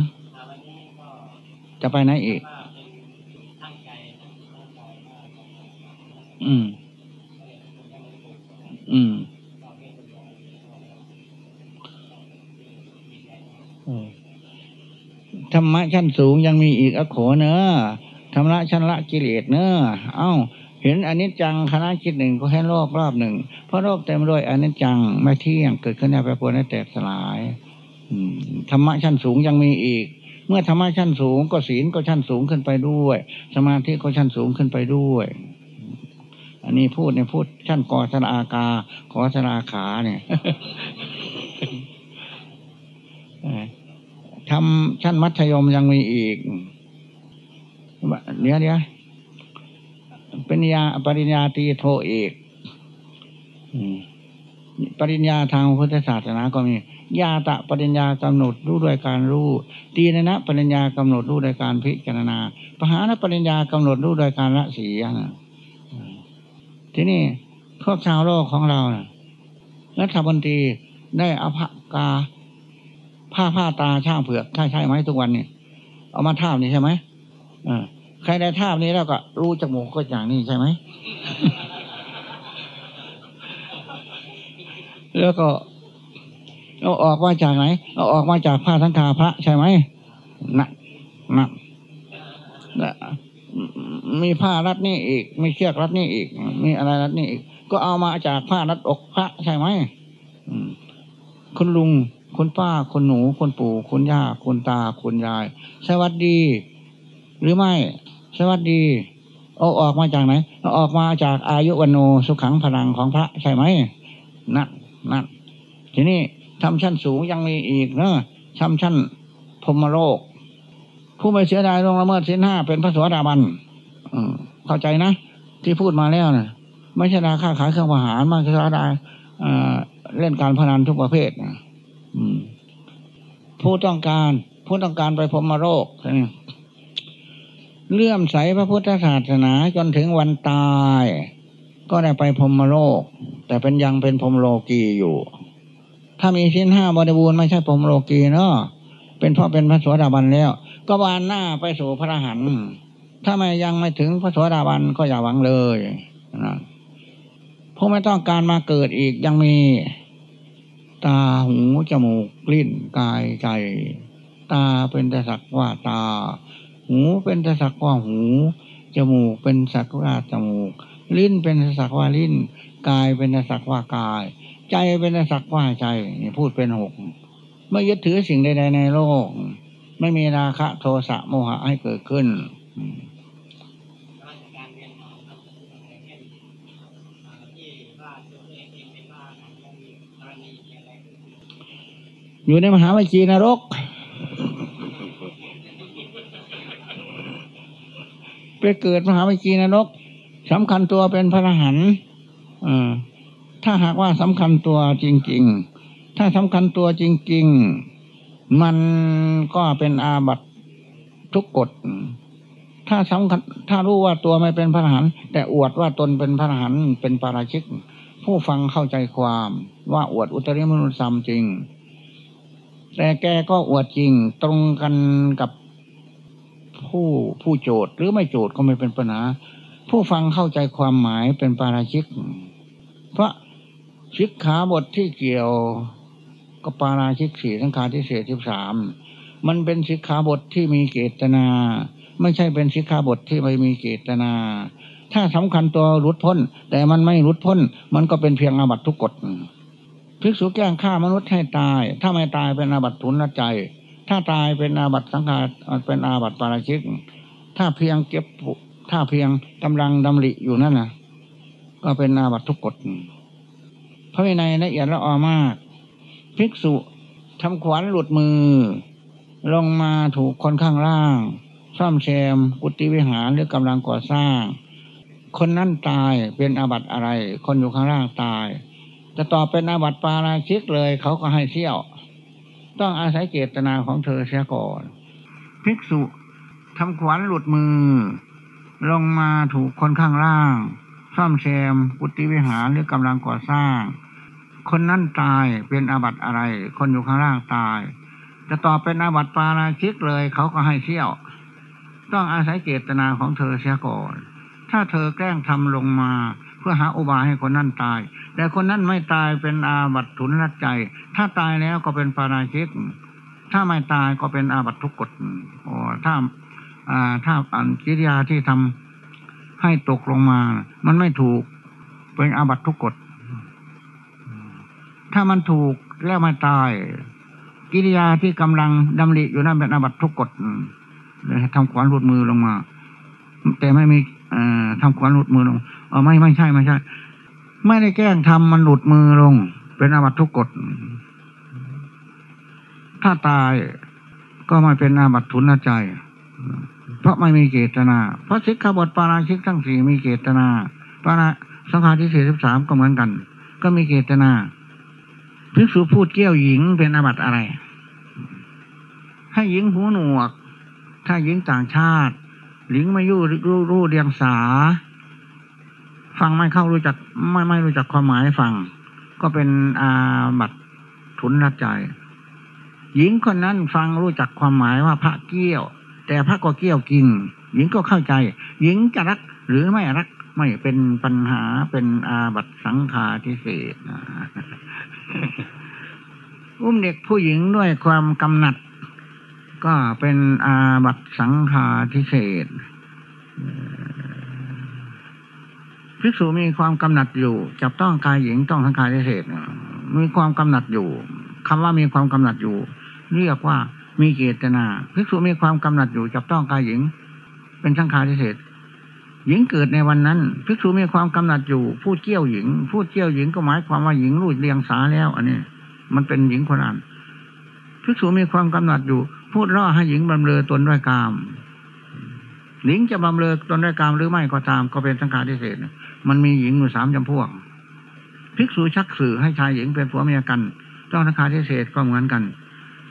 จะไปไหนอีก อืม อืมธรรมะชั้นสูงยังมีอีกอโขเนอะธรรมะชั้นละกิเลสเนอะเอ้า เห็นอนิจจังคณะคิดหนึ่งก็ให้โลกรอบหนึ่ง เพราะโลกเต็มด้วยอนิจจังไม่เที่ยงเกิดขึ้นในแปรปรวนในแตกสลายธรรมะชั้นสูงยังมีอีก เมื่อธรรมะชั้นสูงก็ศีลก็ชั้นสูงขึ้นไปด้วย สมาธิก็ชั้นสูงขึ้นไปด้วย อันนี้พูดในพูดชั้นกอสลากา ขอสลาขาเนี่ยทำชั้นมัธยมยังมีอีกเนี้ยเนี้ย ปริญญาปริญญาตีโทเอกปริญญาทางพุทธศาสนาก็มีญาตะปริญญากำหนดรู้ด้วยการรู้ตีนนะปริญญากำหนดรู้ด้วยการพิจารณาปหานปริญญากำหนดรู้ด้วยการละเสียทีนี่พวกชาวโลกของเรารัฐบนตรีได้อภกาผ้าผ้าตาช่างเผือกใช่ใช่ไหมทุกวันเนี่ยเอามาท่านี่ใช่ไหมอ่า ครได้ท่านี้แล้วก็รู้จมูกก็อย่างนี้ใช่ไหม แล้วก็เอาออกมาจากไหนเอาออกมาจากผ้าทั้งคาพระใช่ไหมนะนะมีผ้ารัดนี่อีก มีเชือกรัดนี่อีก มีอะไรรัดนี่อีก ก็เอามาจากผ้ารัดอกพระใช่ไหมคุณลุงคุณป้าคุณหนูคุณปู่คุณย่าคุณตาคุณยาย สวัสดี หรือไม่ สวัสดี เอาออกมาจากไหนเอาออกมาจากอายุวันโนสุขังพลังของพระใช่ไหมนั่นนั่นทีนี้ทำชั้นสูงยังมีอีกเนอะทำชั้นพรมโลก ผู้ไม่เสียดายลงละเมิดสิ้นห้าเป็นพระสวสดาบันเข้าใจนะ ที่พูดมาแล้วนะไม่ใช่ดาค่าขายเครื่องประหารมาเสียดายเล่นการพนันทุกประเภทผู้ต้องการผู้ต้องการไปพรมโรค เลื่อมใสพระพุทธศาสนาจนถึงวันตาย ก็ได้ไปพรมโลก แต่เป็นยังเป็นพรมโลกีอยู่ ถ้ามีชิ้นห้าบริบูรณ์ไม่ใช่พรมโลกีเนาะเป็นพราะเป็นพระสวสดาบันแล้ว ก็บานหน้าไปสู่พระหันถ้าไม่ยังไม่ถึงพระสวสดาบันก็อย่าหวังเลยนะผู้ไม่ต้องการมาเกิดอีกยังมี ตาหูจมูกลิ้นกายใจ ตาเป็นแต่สักว่าตา หูเป็นสักว่าหู จมูกเป็นสักว่าจมูก ลิ้นเป็นสักว่าลิ้น กายเป็นสักว่ากาย ใจเป็นสักว่าใจนี่พูดเป็นหกไม่ยึดถือสิ่งใดๆในโลก ไม่มีราคะโทสะโมหะให้เกิดขึ้นอยู่ในมหาวิจีนรก ไปเกิดมหาวิจีนรกสำคัญตัวเป็นพระหันถ้าหากว่าสำคัญตัวจริง ๆ ถ้าสำคัญตัวจริง ๆ มันก็เป็นอาบัตทุกกฎ ถ้าสำคัญถ้ารู้ว่าตัวไม่เป็นพระหันแต่อวดว่าตนเป็นพระหันเป็นปาราชิก ผู้ฟังเข้าใจความว่าอวดอุตริมนุษย์มจริง แต่แกก็อวดจริงตรงกันกับ ผู้ผู้โจทย์หรือไม่โจทย์ก็ไม่เป็นปัญหา ผู้ฟังเข้าใจความหมายเป็นปาราชิก เพราะชิกขาบทที่เกี่ยวกับปาราชิกสี่ทั้งขาที่เสียสิบสามมันเป็นสิกขาบทที่มีเกตนา ไม่ใช่เป็นสิกขาบทที่ไม่มีเกตนา ถ้าสำคัญตัวรุดพ้น แต่มันไม่รุดพ้น มันก็เป็นเพียงอาบัตทุกกฎภิกษุแกล้งฆ่ามนุษย์ให้ตาย ถ้าไม่ตายเป็นอาบัตทุนละใจ ถ้าตายเป็นอาบัตสังฆาเป็นอาบัตปาราชิก ถ้าเพียงเก็บถ้าเพียงกำลังดำริอยู่นั่นนะก็เป็นอาบัตทุกกฎพระวินัยละเอียดละออมาก ภิกษุทำขวัญหลุดมือ ลงมาถูกคนข้างล่าง ซ่อมแซมกุฏิวิหารหรือกำลังก่อสร้าง คนนั้นตายเป็นอาบัติอะไร คนอยู่ข้างล่างตาย จะตอบเป็นอาบัติปาราชิกเลย เขาก็ให้เที่ยว ต้องอาศัยเจตนาของเธอเสียก่อน ภิกษุทำขวัญหลุดมือ ลงมาถูกคนข้างล่าง ซ่อมแซมกุฏิวิหารหรือกำลังก่อสร้าง คนนั้นตายเป็นอาบัติอะไร คนอยู่ข้างล่างตาย จะตอบเป็นอาบัติปาราชิกเลยเขาก็ให้เที่ยว ต้องอาศัยเจตนาของเธอเสียก่อน ถ้าเธอแกล้งทำลงมา เพื่อหาอุบายให้คนนั้นตาย แต่คนนั้นไม่ตายเป็นอาบัติทุนรัดใจ ถ้าตายแล้วก็เป็นปาราชิก ถ้าไม่ตายก็เป็นอาบัตทุกกฎโอ้ถ้าถ้าอันกิริยาที่ทำให้ตกลงมา มันไม่ถูก เป็นอาบัตทุกกฎ ถ้ามันถูกแล้วไม่ตาย กิริยาที่กำลังดำริอยู่นั่นเป็นอาบัตทุกกฎเลยทำขวานหลุดมือลงมา แต่ไม่มีทำขวานหลุดมือลงเออไม่ไม่ใช่ไม่ใช่ ไม่ได้แกล้งทำมันหลุดมือลง เป็นอาบัตทุกกฎ ถ้าตายก็ไม่เป็นอาบัตทุนใจ เพราะไม่มีเจตนา เพราะสิกขาบทปาราชิกทั้งสี่มีเจตนาปาราสังฆาที่สี่สิบสามก็เหมือนกัน ก็มีเจตนาภิกษุพูดเกี้ยวหญิงเป็นอาบัตอะไรให้หญิงหูหนวก ถ้าหญิงต่างชาติ หญิงไม่ยู่รู้รู้เรียงสา ฟังไม่เข้ารู้จักไม่ไม่รู้จักความหมายฟัง ก็เป็นอาบัตทุนรัดใจ หญิงคนนั้นฟังรู้จักความหมายว่าพระเกี้ยว แต่พระก็เกี้ยวกิน หญิงก็เข้าใจ หญิงจะรักหรือไม่รักไม่เป็นปัญหาเป็นอาบัตสังฆาทิเศษอุ้มเด็กผู้หญิงด้วยความกำหนัด ก็เป็นอาบัตสังฆาทิเศษ ภิกษุมีความกำหนัดอยู่ จับต้องกายหญิงต้องสังฆาทิเศษมีความกำหนัดอยู่คำว่ามีความกำหนัดอยู่ เรียกว่ามีเกตนาภิกษุมีความกำหนัดอยู่ จับต้องกายหญิง เป็นสังฆาทิเศษหญิงเกิดในวันนั้นภิกษุมีความกำหนัดอยู่ พูดเกี่ยวหญิง พูดเกี่ยวหญิงก็หมายความว่าหญิงรู้เรียงสาแล้ว อันนี้ มันเป็นหญิงคนนั้นภิกษุมีความกำหนัดอยู่ พูดร่อให้หญิงบำเรอตนด้วยกามหญิงจะบำเรอตนด้วยกามหรือไม่ก็ตามก็เป็นสังขารที่เศษ มันมีหญิงอยู่สามจำพวก ภิกษุชักสื่อให้ชายหญิงเป็นผัวเมียกัน เจ้าสังขารที่เศษก็เหมือนกัน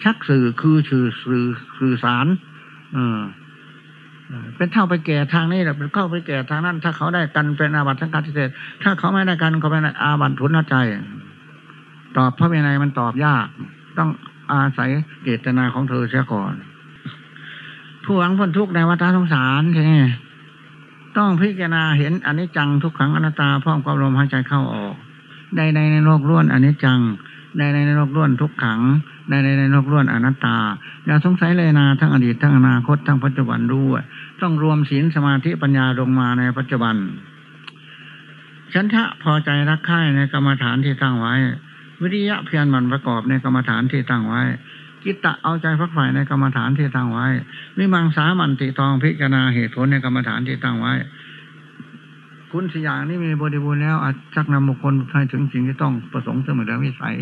ชักสื่อคือสื่อสื่อสื่อสาร เออเป็นเท่าไปแก่ทางนี้แหละเป็นเข้าไปแก่ทางนั้น ถ้าเขาได้กันเป็นอาบัติทั้งการทิเศษถ้าเขาไม่ได้กันก็เป็นอาบัติทุนใจ ตอบพระเวไนมันตอบยาก ต้องอาศัยเจตนาของเธอเสียก่อน ผู้หวังพ้นทุกข์ในวัฏสงสารใช่ไหม ต้องพิจารณาเห็นอนิจจังทุกขังอนัตตาพร้อมกับลมหายใจเข้าออกใดในในโลกล้วนอนิจจังในในโลกล้วนทุกขังในในในโลกล้วนอนัตตาอย่าสงสัยเลยนาทั้งอดีตทั้งอนาคตทั้งปัจจุบันด้วยต้องรวมศีลสมาธิปัญญาลงมาในปัจจุบันฉันทะพอใจรักใคร่ในกรรมฐานที่ตั้งไว้ วิริยะเพียรมันประกอบในกรรมฐานที่ตั้งไว้ กิตตะเอาใจพักฝ่ายในกรรมฐานที่ตั้งไว้ วิมังสามันติตองพิจารณาเหตุผลในกรรมฐานที่ตั้งไว้ คุณสียางนี้มีบริบูรณ์แล้วอาจชักนำบุคคลให้ถึงสิ่งที่ต้องประสงค์เสมอแล้ววิสัย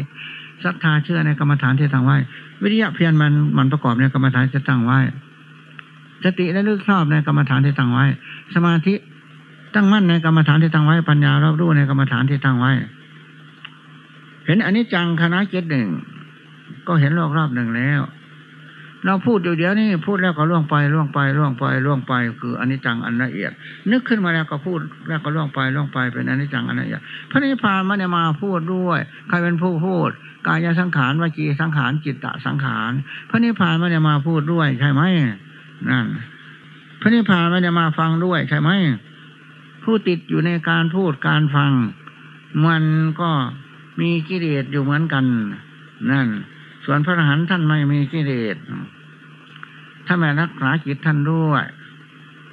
ศรัทธาเชื่อในกรรมฐานที่ตั้งไว้ วิริยะเพียรมันมันประกอบในกรรมฐานที่ตั้งไว้สติและลึกชอบในกรรมฐานที่ตั้งไว้ สมาธิตั้งมั่นในกรรมฐานที่ตั้งไว้ ปัญญารอบรู้ในกรรมฐานที่ตั้งไว้ เห็นอันนี้จังคณะเจ็ดหนึ่ง ก็เห็นรอบรอบหนึ่งแล้ว เราพูดอยู่เดี๋ยวนี้พูดแล้วก็ล่วงไปล่วงไปล่วงไปล่วงไป คืออันนี้จังอันละเอียด นึกขึ้นมาแล้วก็พูดแล้วก็ล่วงไปล่วงไปเป็นอันนี้จังอันละเอียดพระนิพพานไม่ได้มาพูดด้วย ใครเป็นผู้พูด กายสังขารวจีสังขารจิตตสังขารพระนิพพานไม่ได้มาพูดด้วยใช่ไหมนั่นพระนิพพานไม่ได้มาฟังด้วยใช่ไหมผู้ติดอยู่ในการพูดการฟัง มันก็มีกิเลสอยู่เหมือนกัน นั่น ส่วนพระอรหันต์ท่านไม่มีกิเลสถ้าไม่รักษาจิตท่านด้วย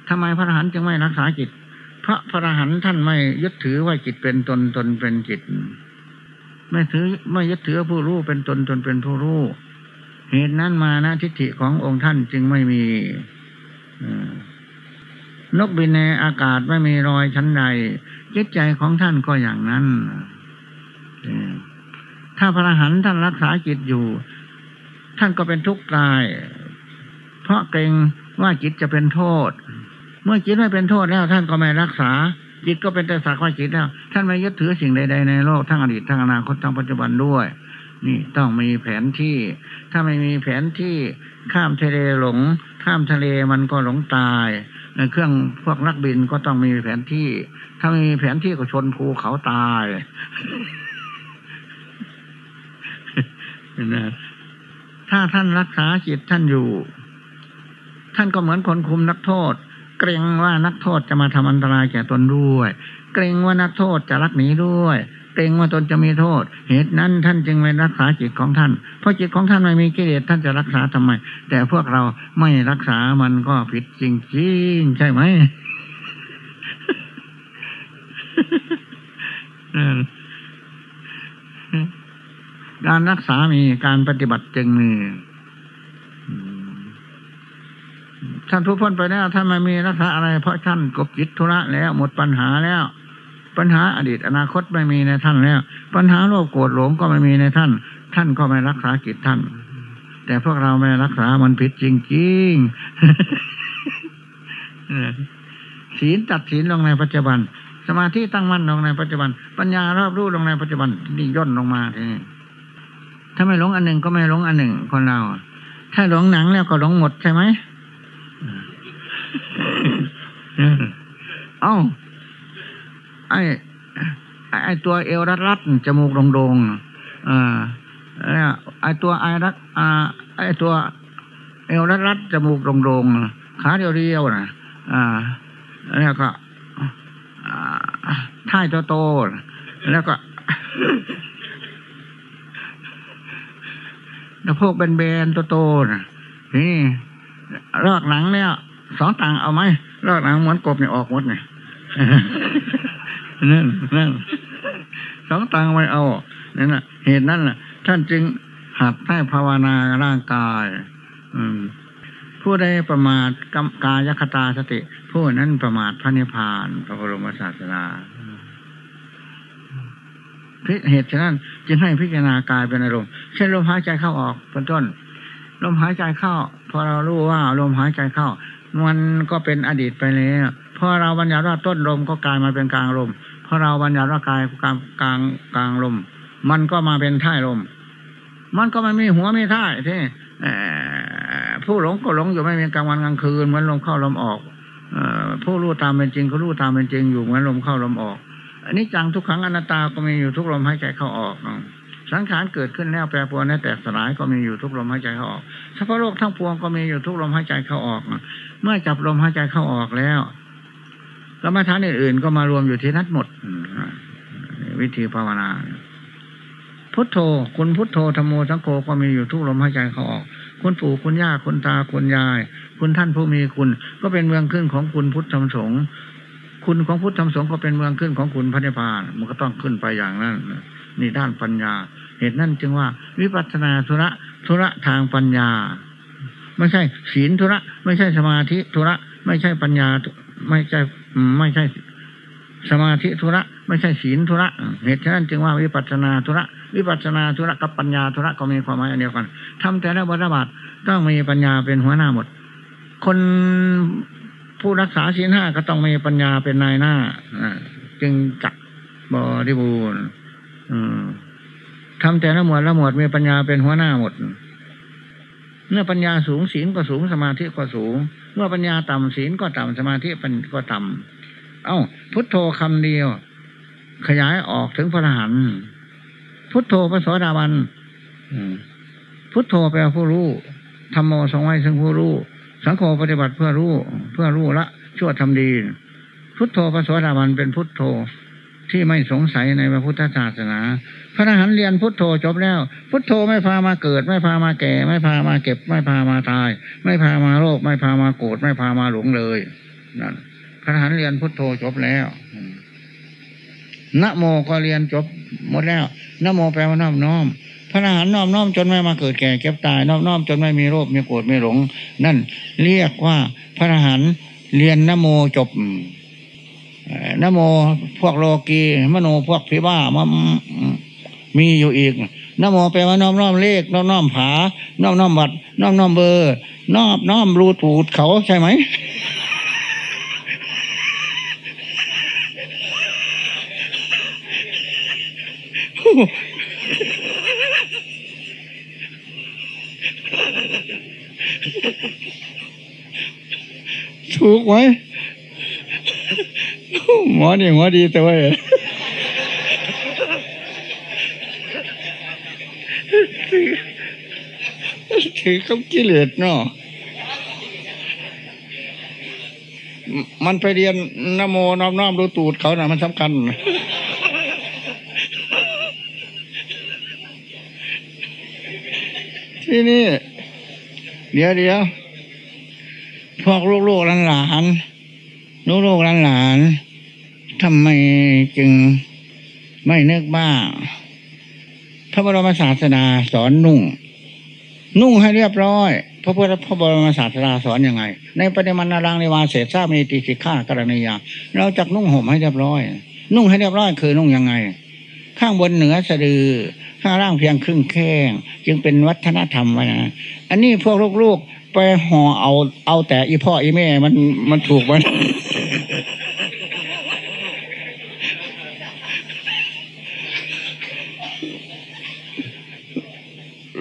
ทำไมพระอรหันต์จึงไม่รักษาจิตเพราะพระอรหันต์ท่านไม่ยึดถือว่าจิตเป็นตนตนเป็นจิต ไม่ถือไม่ยึดถือผู้รู้เป็นตนตนเป็นผู้รู้ เหตุนั้นมานะทิฏฐิขององค์ท่านจึงไม่มีนกบินในอากาศไม่มีรอยชั้นใดจิตใจของท่านก็อย่างนั้น ถ้าพระอรหันต์ท่านรักษาจิตอยู่ ท่านก็เป็นทุกข์กาย เพราะเกรงว่าจิตจะเป็นโทษ เมื่อจิตไม่เป็นโทษแล้ว ท่านก็ไม่รักษา จิตก็เป็นแต่สักว่าจิตแล้ว ท่านไม่ยึดถือสิ่งใด ๆ ในโลกทั้งอดีตทั้งอนาคตทั้งปัจจุบันด้วย นี่ต้องมีแผนที่ ถ้าไม่มีแผนที่ข้ามทะเลหลง ข้ามทะเลมันก็หลงตายในเครื่องพวกนักบินก็ต้องมีแผนที่ ถ้าไม่มีแผนที่ก็ชนภูเขาตาย ถ้าท่านรักษาจิตท่านอยู่ ท่านก็เหมือนคนคุมนักโทษ เกรงว่านักโทษจะมาทำอันตรายแก่ตนด้วย เกรงว่านักโทษจะรักหนีด้วย เกรงว่าตนจะมีโทษ เหตุนั้นท่านจึงไม่รักษาจิตของท่าน เพราะจิตของท่านไม่มีกิเลสท่านจะรักษาทำไม แต่พวกเราไม่รักษามันก็ผิดจริงๆใช่ไหม การรักษามีการปฏิบัติจึงมีท่านผู้พ้นไปแล้วท่านไม่มีรักษาอะไร เพราะท่านกบจิตธุระแล้ว หมดปัญหาแล้ว ปัญหาอดีตอนาคตไม่มีในท่านแล้ว ปัญหาโลภโกรธหลงก็ไม่มีในท่าน ท่านก็ไม่รักษากิจท่าน แต่พวกเราไม่รักษามันผิดจริงๆศีลตัดศีลลงในปัจจุบัน สมาธิตั้งมั่นลงในปัจจุบัน ปัญญารอบรู้ลงในปัจจุบันนี่ย่นลงมาทีนี้ ถ้าไม่หลงอันหนึ่งก็ไม่หลงอันหนึ่งคนเรา ถ้าหลงหนังแล้วก็หลงหมดใช่ไหมเอ้าไอ้ไอ้ตัวเอวรัดรัดจมูกโด่งๆอ่าไอ้ตัวไอรัดอ่าไอ้ตัวเอวรัดรัดจมูกโด่งๆขาเรียวๆนะอ่า แล้วก็ท้ายโตๆแล้วก็ แล้วพวกเป็นเบนโตๆนะนี่ลอกหนังเนี่ยสองตังเอาไหมลอกหนังเหมือนกบเนี่ยออกหมดเนี่ยนั่นนั่นสองตังไม่เอานั่นน่ะเหตุนั้นน่ะ ท่านจึงหัดให้ภาวนาร่างกาย อืมผู้ใดประมาทกายคตาสติ ผู้นั้นประมาทพระนิพพานพระบรมศาสนา เหตุฉะนั้น จึงให้พิจารณากายเป็นอารมณ์เช่นลมหายใจเข้าออกเป็นต้น ลมหายใจเข้า พอเรารู้ว่าลมหายใจเข้า มันก็เป็นอดีตไปแล้วพอเราบัญญัติว่าต้นลมก็กลายมาเป็นกลางลมพอเราบัญญัติว่ากายกลางกลางกลางลม มันก็มาเป็นท้ายลม มันก็ไม่มีหัวไม่ท้ายที่ผู้หลงก็หลงอยู่ไม่มีกลางวันกลางคืนเหมือนลมเข้าลมออกผู้รู้ตามเป็นจริงก็รู้ตามเป็นจริงอยู่เหมือนลมเข้าลมออก อันนี้จังทุกครั้งอนัตตาก็มีอยู่ทุกลมหายใจเข้าออกสังขารเกิดขึ้นแล้วแปรปรวนแตกสลายก็มีอยู่ทุกลมหายใจเข้าออกเฉพาะโลกทั้งปวงก็มีอยู่ทุกลมหายใจเข้าออกเมื่อจับลมหายใจเข้าออกแล้วกรรมฐานอื่นๆก็มารวมอยู่ที่นั้นหมดวิธีภาวนา พุทโธ คุณพุทโธธรรมโมสังโฆก็มีอยู่ทุกลมหายใจเขาออก คุณปู่คุณย่าคุณตาคุณยาย คุณท่านผู้มีคุณ ก็เป็นเมืองขึ้นของคุณพุทธธรรมสงฆ์ คุณของพุทธธรรมสงฆ์ก็เป็นเมืองขึ้นของคุณพระนิพพานมันก็ต้องขึ้นไปอย่างนั้นนี่ด้านปัญญา เหตุนั้นจึงว่า วิปัสสนาธุระธุระทางปัญญา ไม่ใช่ศีลธุระ ไม่ใช่สมาธิธุระ ไม่ใช่ปัญญา ไม่ใช่ไม่ใช่สมาธิธุระ ไม่ใช่ศีลธุระ เหตุฉะนั้นจึงว่าวิปัสสนาธุระ วิปัสสนาธุระกับปัญญาธุระก็มีความหมายอันเดียวกันทำแต่ละบทบาทต้องมีปัญญาเป็นหัวหน้าหมด คน ผู้รักษาศีลห้าก็ต้องมีปัญญาเป็นนายหน้าจึงจักบริบูรณ์ทำแต่ละหมวดละหมวดมีปัญญาเป็นหัวหน้าหมด เมื่อปัญญาสูงศีลก็สูงสมาธิก็สูง เมื่อปัญญาต่ำศีลก็ต่ำสมาธิก็ต่ำเอ้า พุทโธคำเดียว ขยายออกถึงพระอรหันต์พุทโธพระสวสดาบันพุทโธแปลผู้รู้ธรรมโมทรงไว้ซึ่งผู้รู้ สังโฆปฏิบัติเพื่อรู้เพื่อรู้ละชั่วทำดี พุทโธพระสวสดาบันเป็นพุทโธที่ไม่สงสัยในพระพุทธศาสนา พระอรหันต์เรียนพุทโธจบแล้ว พุทโธไม่พามาเกิด ไม่พามาแก่ ไม่พามาเก็บ ไม่พามาตาย ไม่พามาโรค ไม่พามาโกรธไม่พามาหลงเลยนั่นพระอรหันต์เรียนพุทโธจบแล้วนะโมก็เรียนจบหมดแล้วนะโมแปลว่าน้อมน้อม พระอรหันต์น้อมน้อมจนไม่มาเกิดแก่เก็บตายน้อมน้อมจนไม่มีโรคมีโกรธไม่หลง นั่นเรียกว่าพระอรหันต์เรียนนโมจบนโมพวกโลกีมโนพวกพิบ้ามันมีอยู่อีกนโมแปลว่าน้อมน้อมเลขน้อมน้อมผา น้อมน้อมบัตรน้อมน้อมเบอร์น้อมน้อมรูถูดเขาใช่ไหม ถูกไหมหมอนี่หมอดีแต่ว่าถือเขากิเลสเนาะมันไปเรียนนโมน้อมน้อมดูตูดเขานะ่ะ มันสำคัญ ที่นี่ เดี๋ยวเดี๋ยวพวกลูกๆหลานๆลูกๆหลานๆทำไมจึงไม่เนึกบ้าพระบรมศาสดาสอนนุ่ง นุ่งให้เรียบร้อยพระพุทธพระบรมศาสดาสอนอยังไง ในปฏิมานารังในวาเศษทราบมีติสิก้ากรณียาเราจักนุ่งห่มให้เรียบร้อย นุ่งให้เรียบร้อยคือนุ่งยังไง ข้างบนเหนือสะดือ ข้างล่างเพียงครึ่งแข้งจึงเป็นวัฒนธรรมนะอันนี้พวกลูกๆไปห่อเอาเอาแต่อีพ่ออีแม่มันมันถูกมัน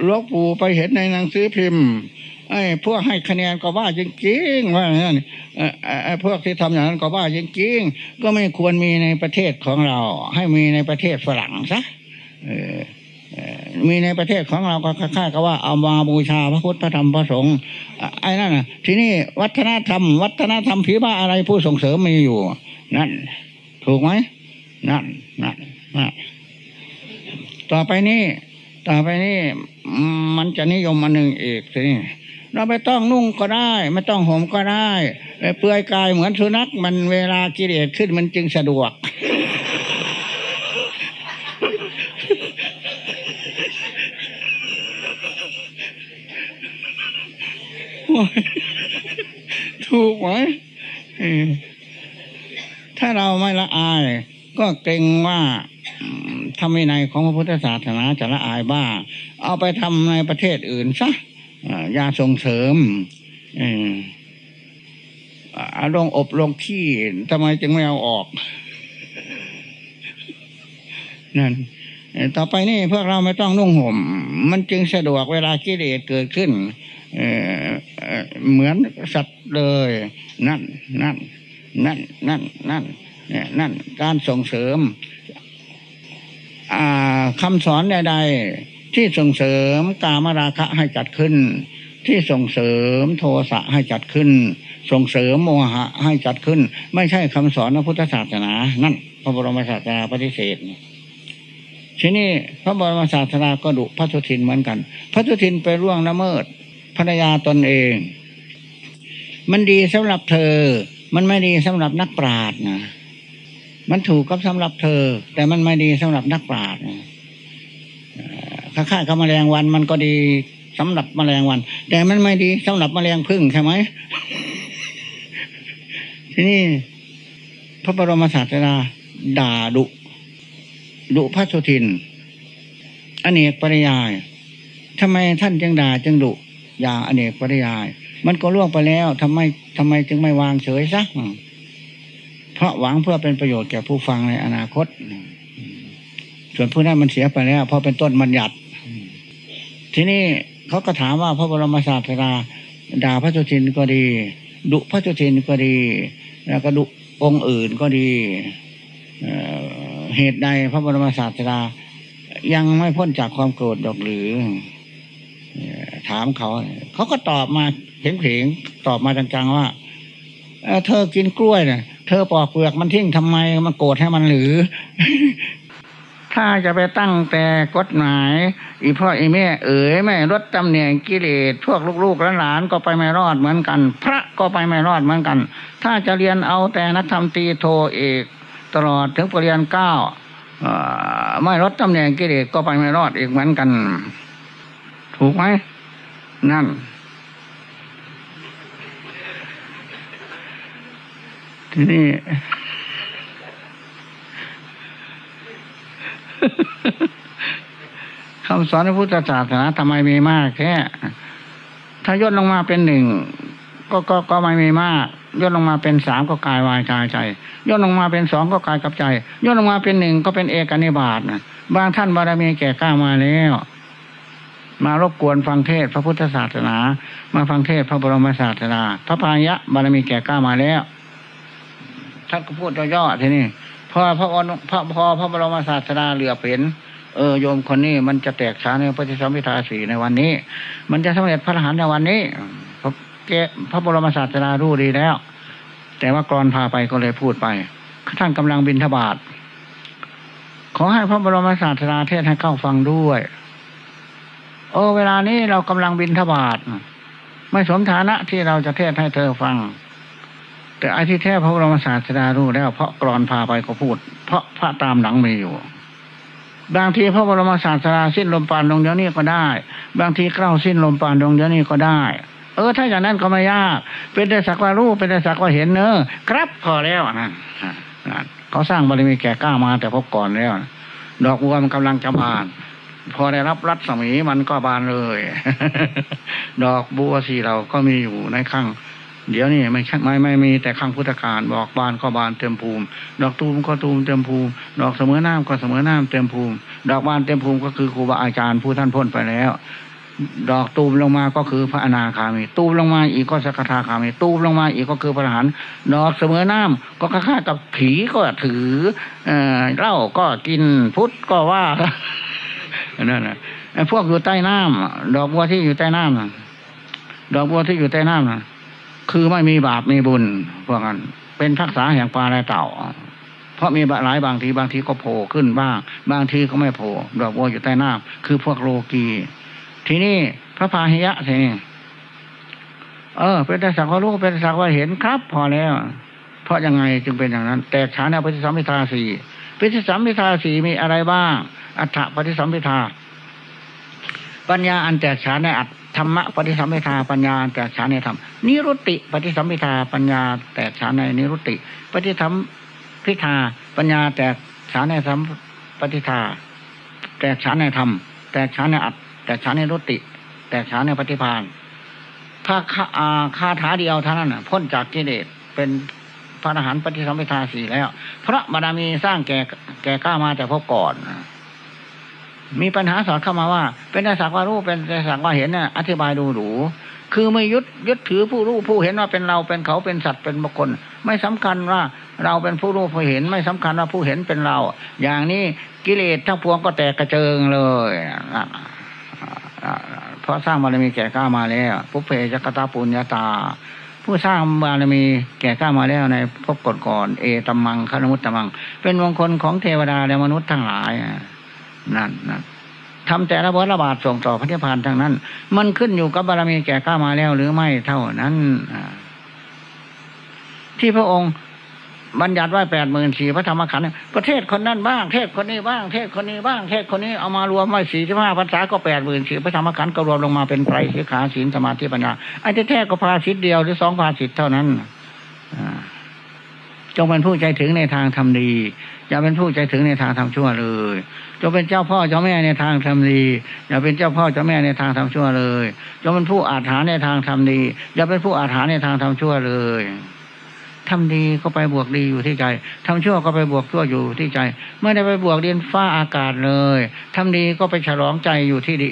ลูกปู่ไปเห็นในหนังสือพิมพ์ไอ้พวกให้คะแนนก็ว่าจริงๆว่าอย่างนั้นไอ้ พวกที่ทำอย่างนั้นก็ว่าจริงๆก็ไม่ควรมีในประเทศของเรา ให้มีในประเทศฝรั่งซะมีในประเทศของเราก็ค่าๆกับว่าเอามาบูชาพระพุทธพระธรรมพระสงฆ์ไอ้นั่นนะทีนี้วัฒนธรรม วัฒนธรรมผีบ้าอะไรผู้ส่งเสริมมีอยู่ นั่น ถูกไหมนั่นนั่นนั่นต่อไปนี้ ต่อไปนี้มันจะนิยมมาหนึ่งอีกที เราไม่ต้องนุ่งก็ได้ ไม่ต้องห่มก็ได้เปลือยกายเหมือนสุนัขมันเวลากิเลสขึ้นมันจึงสะดวก ถูกไหมถ้าเราไม่ละอาย ก็เกรงว่าทำในของพระพุทธศาสนาจะละอายบ้า เอาไปทำในประเทศอื่นซะ ยาส่งเสริมอาลงอบลงขี้ทำไมจึงไม่เอาออก นั่น ต่อไปนี่พวกเราไม่ต้องนุ่งห่ม มันจึงสะดวกเวลากิเลสเกิดขึ้นเหมือนสัตว์เลย นั่น นั่น นั่น นั่น นั่นนั่น การส่งเสริมคำสอนใดๆ ที่ส่งเสริมกามราคะให้จัดขึ้น ที่ส่งเสริมโทสะให้จัดขึ้น ส่งเสริมโมหะให้จัดขึ้น ไม่ใช่คำสอนพระพุทธศาสนา นั่นพระบรมศาสดาปฏิเสธทีนี้พระบรมศาสดาก็ดุพระสุทินเหมือนกัน พระสุทินไปร่วงละเมิดภรรยาตนเอง มันดีสำหรับเธอ มันไม่ดีสำหรับนักปราชญ์นะมันถูกกับสำหรับเธอ แต่มันไม่ดีสำหรับนักปราชญ์ ค่าๆกับแมลงวันมันก็ดีสำหรับแมลงวัน แต่มันไม่ดีสำหรับแมลงพึ่งใช่ไหมที่นี่พระบรมศาสดาด่าดุดุพระสุทินอเนกปริยายทำไมท่านจึงด่าจึงดุอย่าอเนกปริยาย มันก็ล่วงไปแล้วทำไมทำไมจึงไม่วางเฉยซะเพราะหวังเพื่อเป็นประโยชน์แก่ผู้ฟังในอนาคต ส่วนผู้นั้นมันเสียไปแล้วเพราะเป็นต้นบัญญัติ ทีนี้เขาก็ถามว่าพระบรมศาสดาด่าพระจุทินก็ดี ดุพระจุทินก็ดี แล้วก็ดุองค์อื่นก็ดีเหตุใดพระบรมศาสดายังไม่พ้นจากความโกรธดอกหรือ ถามเขา เขาก็ตอบมาเพ่งงตอบมาจังๆว่าเธอกินกล้วยเนี่ยเธอปอกเปลือกมันทิ้งทำไมมันโกรธให้มันหรือ ถ้าจะไปตั้งแต่กฎหมาย อีพ่ออีแม่ เอ๋ยแม่ลดตำแหน่งกิเลสพวกลูกๆหลานก็ไปไม่รอดเหมือนกัน พระก็ไปไม่รอดเหมือนกัน ถ้าจะเรียนเอาแต่นักธรรมตีโทเอกตลอดถึงปรริญญาเก้าไม่ลดตำแหน่งกิเลสก็ไปไม่รอดอีกเหมือนกัน ถูกไหมนั่นทีนี้ คำสอนพระพุทธศาสนาทำไมมีมากแค่ถ้าย่นลงมาเป็นหนึ่งก็ก็ก็ไม่มีมากย่นลงมาเป็นสามก็กายวายกายใจย่นลงมาเป็นสองก็กายกับใจย่นลงมาเป็นหนึ่งก็เป็นเอกนิบาตนะบางท่านบารมีแก่กล้ามาแล้ว มารบกวนฟังเทศพระพุทธศาสนา มาฟังเทศพระบรมศาสนาพระพายะบารมีแก่กล้ามาแล้วท่านก็พูดย่อๆทีนี้ พอพระอนพระพอพระบรมศาสดาเหลือเห็น เออโยมคนนี้มันจะแตกฉานในปฏิสัมพิทาสีในวันนี้ มันจะสำเร็จพระอรหันต์ในวันนี้พระเกพระบรมศาสดารู้ดีแล้ว แต่ว่ากรอนพาไปก็เลยพูดไปท่านกำลังบินทบาทขอให้พระบรมศาสดาเทศให้เข้าฟังด้วย โอ้เวลานี้เรากำลังบินทบาทไม่สมฐานะที่เราจะเทศให้เธอฟัง แต่ไอ้ที่แท้พระบรมศาสดารู้แล้ว เพราะกรอนพาไปก็พูด เพราะพระตามหลังมีอยู่ บางทีพระบรมศาสดาสิ้นลมปานลงเดี๋ยวนี้ก็ได้ บางทีเกล้าสิ้นลมปานลงเดี๋ยวนี้ก็ได้ เออ ถ้าอย่างนั้นก็ไม่ยาก เป็นแต่สักว่ารู้เป็นแต่สักว่าเห็นเนอะครับพอแล้วนะเขาสร้างบารมีแก่กล้ามาแต่พบก่อนแล้วดอกบัวมันกำลังจะบาน พอได้รับรัศมีมันก็บานเลย ดอกบัวสีเราก็มีอยู่ในข้าง เดี๋ยวนี้ไม่ไม่ไม่มีแต่ข้างพุทธการบอกบานก็บานเต็มภูมิ ดอกตูมก็ตูมเต็มภูมิ ดอกเสมอน้ำก็เสมอน้ำเต็มภูมิ ดอกบานเต็มภูมิก็คือครูบาอาจารย์ผู้ท่านพ้นไปแล้ว ดอกตูมลงมาก็คือพระอนาคามี ตูมลงมาอีกก็สกทาคามี ตูมลงมาอีกก็คือพระอรหันต์ดอกเสมอน้ำก็คล้ากับผีก็ถือเออเหล้าก็กินพุทธก็ว่านั่นแหละพวกอยู่ใต้น้ำดอกบัวที่อยู่ใต้น้ำดอกบัวที่อยู่ใต้น้ำนะ คือไม่มีบาปมีบุญพวกนั้นเป็นทักษะแห่งปลาและเต่า เพราะมีหลายบางทีบางทีก็โผล่ขึ้นบ้าง บางทีก็ไม่โผล่ดอกบัวอยู่ใต้น้ำคือพวกโลกี ทีนี้พระพาหิยะทีนี้เออ เป็นแต่สักว่ารู้เป็นสักว่าเห็นครับ พอแล้ว เพราะยังไงจึงเป็นอย่างนั้น แตกฉานในปฏิสัมพิทาสี่ปฏิสัมพิทาสี่มีอะไรบ้าง อัฏฐปฏิสัมพิทา ปัญญาอันแตกฉานในอัต ธรรมะปฏิสัมพิทาปัญญาแตกฉานในธรรมนิรุติปฏิสัมพิทาปัญญาแตกฉานในนิรุติ ปฏิธรรมพิทาปัญญาแตกฉานในธรรมปฏิทาแตกฉานในธรรมแตกฉานในอัตแตกฉานในรุติ แตกฉานในปฏิพานถ้าคาถาเดียวเท่านั้นพ้นจากกิเลสเป็นพระอรหันต์ปฏิสัมพิทาสี่แล้ว พระบารมีสร้างแก่แก่ก้ามาแต่พบก่อน มีปัญหาสอนเข้ามาว่า เป็นแต่สักว่ารู้เป็นแต่สักว่าเห็นน่ะอธิบายดูหรูคือไม่ยึดยึดถือผู้รู้ผู้เห็นว่าเป็นเราเป็นเขาเป็นสัตว์เป็นบุคคล ไม่สำคัญว่าเราเป็นผู้รู้ผู้เห็น ไม่สำคัญว่าผู้เห็นเป็นเรา อย่างนี้กิเลสทั้งพวงก็แตกกระเจิงเลยเพราะสร้างบารมีแก่กล้ามาแล้วพุเพจักตาปุญญาตา ผู้สร้างบารมีแก่กล้ามาแล้วในพบกฎก่อน เอตัมมังคณมุตตมัง เป็นมงคลของเทวดาและมนุษย์ทั้งหลาย นั่นนั่นทำแต่ละบทระบาดส่งต่อพระนิพพานทั้งนั้น มันขึ้นอยู่กับบารมีแก่ข้ามาแล้วหรือไม่เท่านั้นที่พระองค์บัญญัติไว้แปดหมื่นสี่พระธรรมขันธ์ประเทศคนนั้นบ้างเทศคนนี้บ้าง เทศคนนี้บ้าง เทศคนนี้เอามารวมไว้สี่สิบห้าพรรษาก็แปดหมื่นสี่พระธรรมขันธ์ก็รวมลงมาเป็นไตรสิกขาศีลสมาธิปัญญาไอ้แท้ก็พาสิทธิ์เดียวหรือสองพาสิทธิ์เท่านั้นจงเป็นผู้ใจถึงในทางทำดี อย่าเป็นผู้ใจถึงในทางทำชั่วเลย จงเป็นเจ้าพ่อเจ้าแม่ในทางทำดีอย่าเป็นเจ้าพ่อเจ้าแม่ในทางทำชั่วเลยจงเป็นผู้อาถรรพ์ในทางทำดี อย่าเป็นผู้อาถรรพ์ในทางทำชั่วเลยทำดีก็ไปบวกดีอยู่ที่ใจทำชั่วก็ไปบวกชั่วอยู่ที่ใจเมื่อได้ไปบวกเรียนฟ้าอากาศเลยทำดีก็ไปฉลองใจอยู่ที่ดี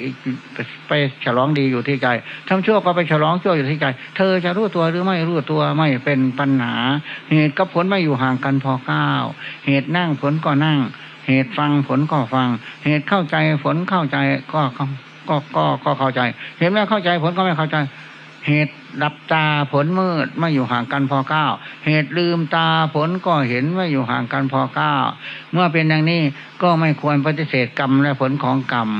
ไปฉลองดีอยู่ที่ใจทำชั่วก็ไปฉลองชั่วอยู่ที่ใจ เธอจะรู้ตัวหรือไม่รู้ตัวไม่เป็นปัญหา เหตุกับผลไม่อยู่ห่างกันพอเก้าเหตุนั่งผลก็นั่ง เหตุฟังผลก็ฟัง เหตุเข้าใจผลเข้าใจก็ก็ก็ก็เข้าใจ เห็นไม่เข้าใจผลก็ไม่เข้าใจ เหตุดับตาผลมืดไม่อยู่ห่างกันพอเก้าเหตุลืมตาผลก็เห็นไม่อยู่ห่างกันพอเก้าเมื่อเป็นอย่างนี้ก็ไม่ควรปฏิเสธกรรมและผลของกรรม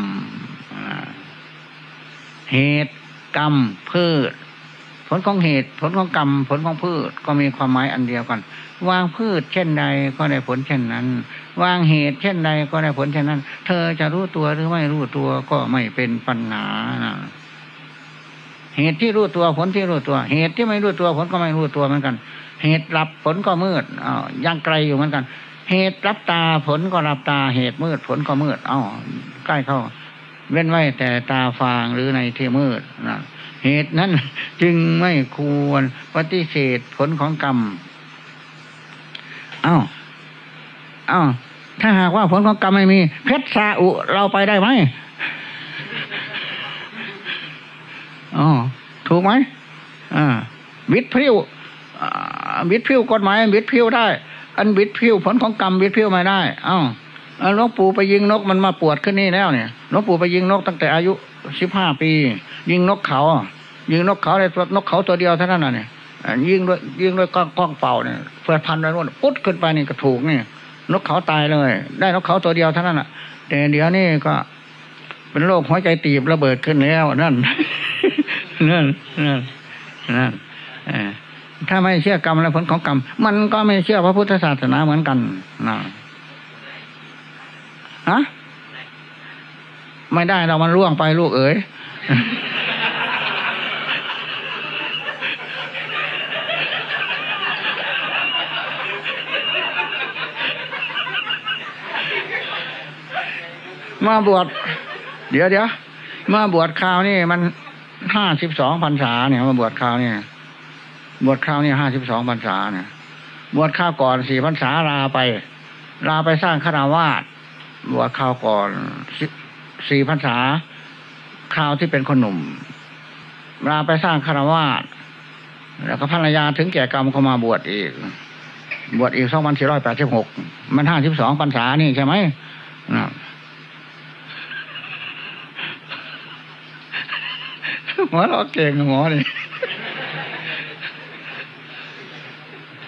เหตุกรรมพืช ผลของเหตุ ผลของกรรม ผลของพืชก็มีความหมายอันเดียวกัน วางพืชเช่นใดก็ได้ผลเช่นนั้น วางเหตุเช่นใดก็ได้ผลเช่นนั้น เธอจะรู้ตัวหรือไม่รู้ตัวก็ไม่เป็นปัญหานะเหตุที่รู้ตัวผลที่รู้ตัว เหตุที่ไม่รู้ตัวผลก็ไม่รู้ตัวเหมือนกัน เหตุรับผลก็มืดอ้าวยังไกลอยู่เหมือนกัน เหตุรับตาผลก็รับตา เหตุมืดผลก็มืดอ้าวใกล้เข้า เว้นไว้แต่ตาฟางหรือในที่มืดนะเหตุนั้นจึงไม่ควรปฏิเสธผลของกรรมอ้าว อ้าวถ้าหากว่าผลของกรรมไม่มี เพชรซาอุเราไปได้ไหมอ๋อถูกไหมอ่าวิทย์พิววิทย์พิวกฎหมายวิทย์พิวได้ อันวิทย์พิวผลของกรรมวิทย์พิวไม่ได้อ้าวหลวงปู่ไปยิงนกมันมาปวดขึ้นนี่แล้วเนี่ยหลวงปู่ไปยิงนกตั้งแต่อายุสิบห้าปี ยิงนกเขา ยิงนกเขาในตัวนกเขาตัวเดียวเท่านั้นน่ะเนี่ยยิงด้วยยิงด้วยกล้องกล้องเป่าเนี่ยเพื่อพันไปนู่นปุ๊ดขึ้นไปนี่ก็ถูกนี่ นกเขาตายเลย ได้นกเขาตัวเดียวเท่านั้นน่ะ แต่เดี๋ยวนี้ก็เป็นโรคหัวใจตีบระเบิดขึ้นแล้วนั่นนั่นนั่นนั่นถ้าไม่เชื่อกรรมและผลของกรรม มันก็ไม่เชื่อพระพุทธศาสนาเหมือนกันนะฮะไม่ได้เรามันล่วงไปลูกเอ๋ย มาบวชเดี๋ยวเดี๋ยวมาบวชคราวนี่มันห้าสิบสองพรรษาเนี่ยมาบวชคราวนี่บวชคราวนี่ห้าสิบสองพรรษาเนี่ย บวชข้าวก่อนสี่พรรษาลาไป ลาไปสร้างคณาวาสบวชข้าวก่อนสี่พรรษาคราวที่เป็นคนหนุ่มลาไปสร้างคณาวาสแล้วก็ภรรยาถึงแก่กรรมเขามาบวชอีก บวชอีกสองพันสี่ร้อยแปดสิบหกมันห้าสิบสองพรรษานี่ใช่ไหมนะ หมอเราเก่งหมอนี่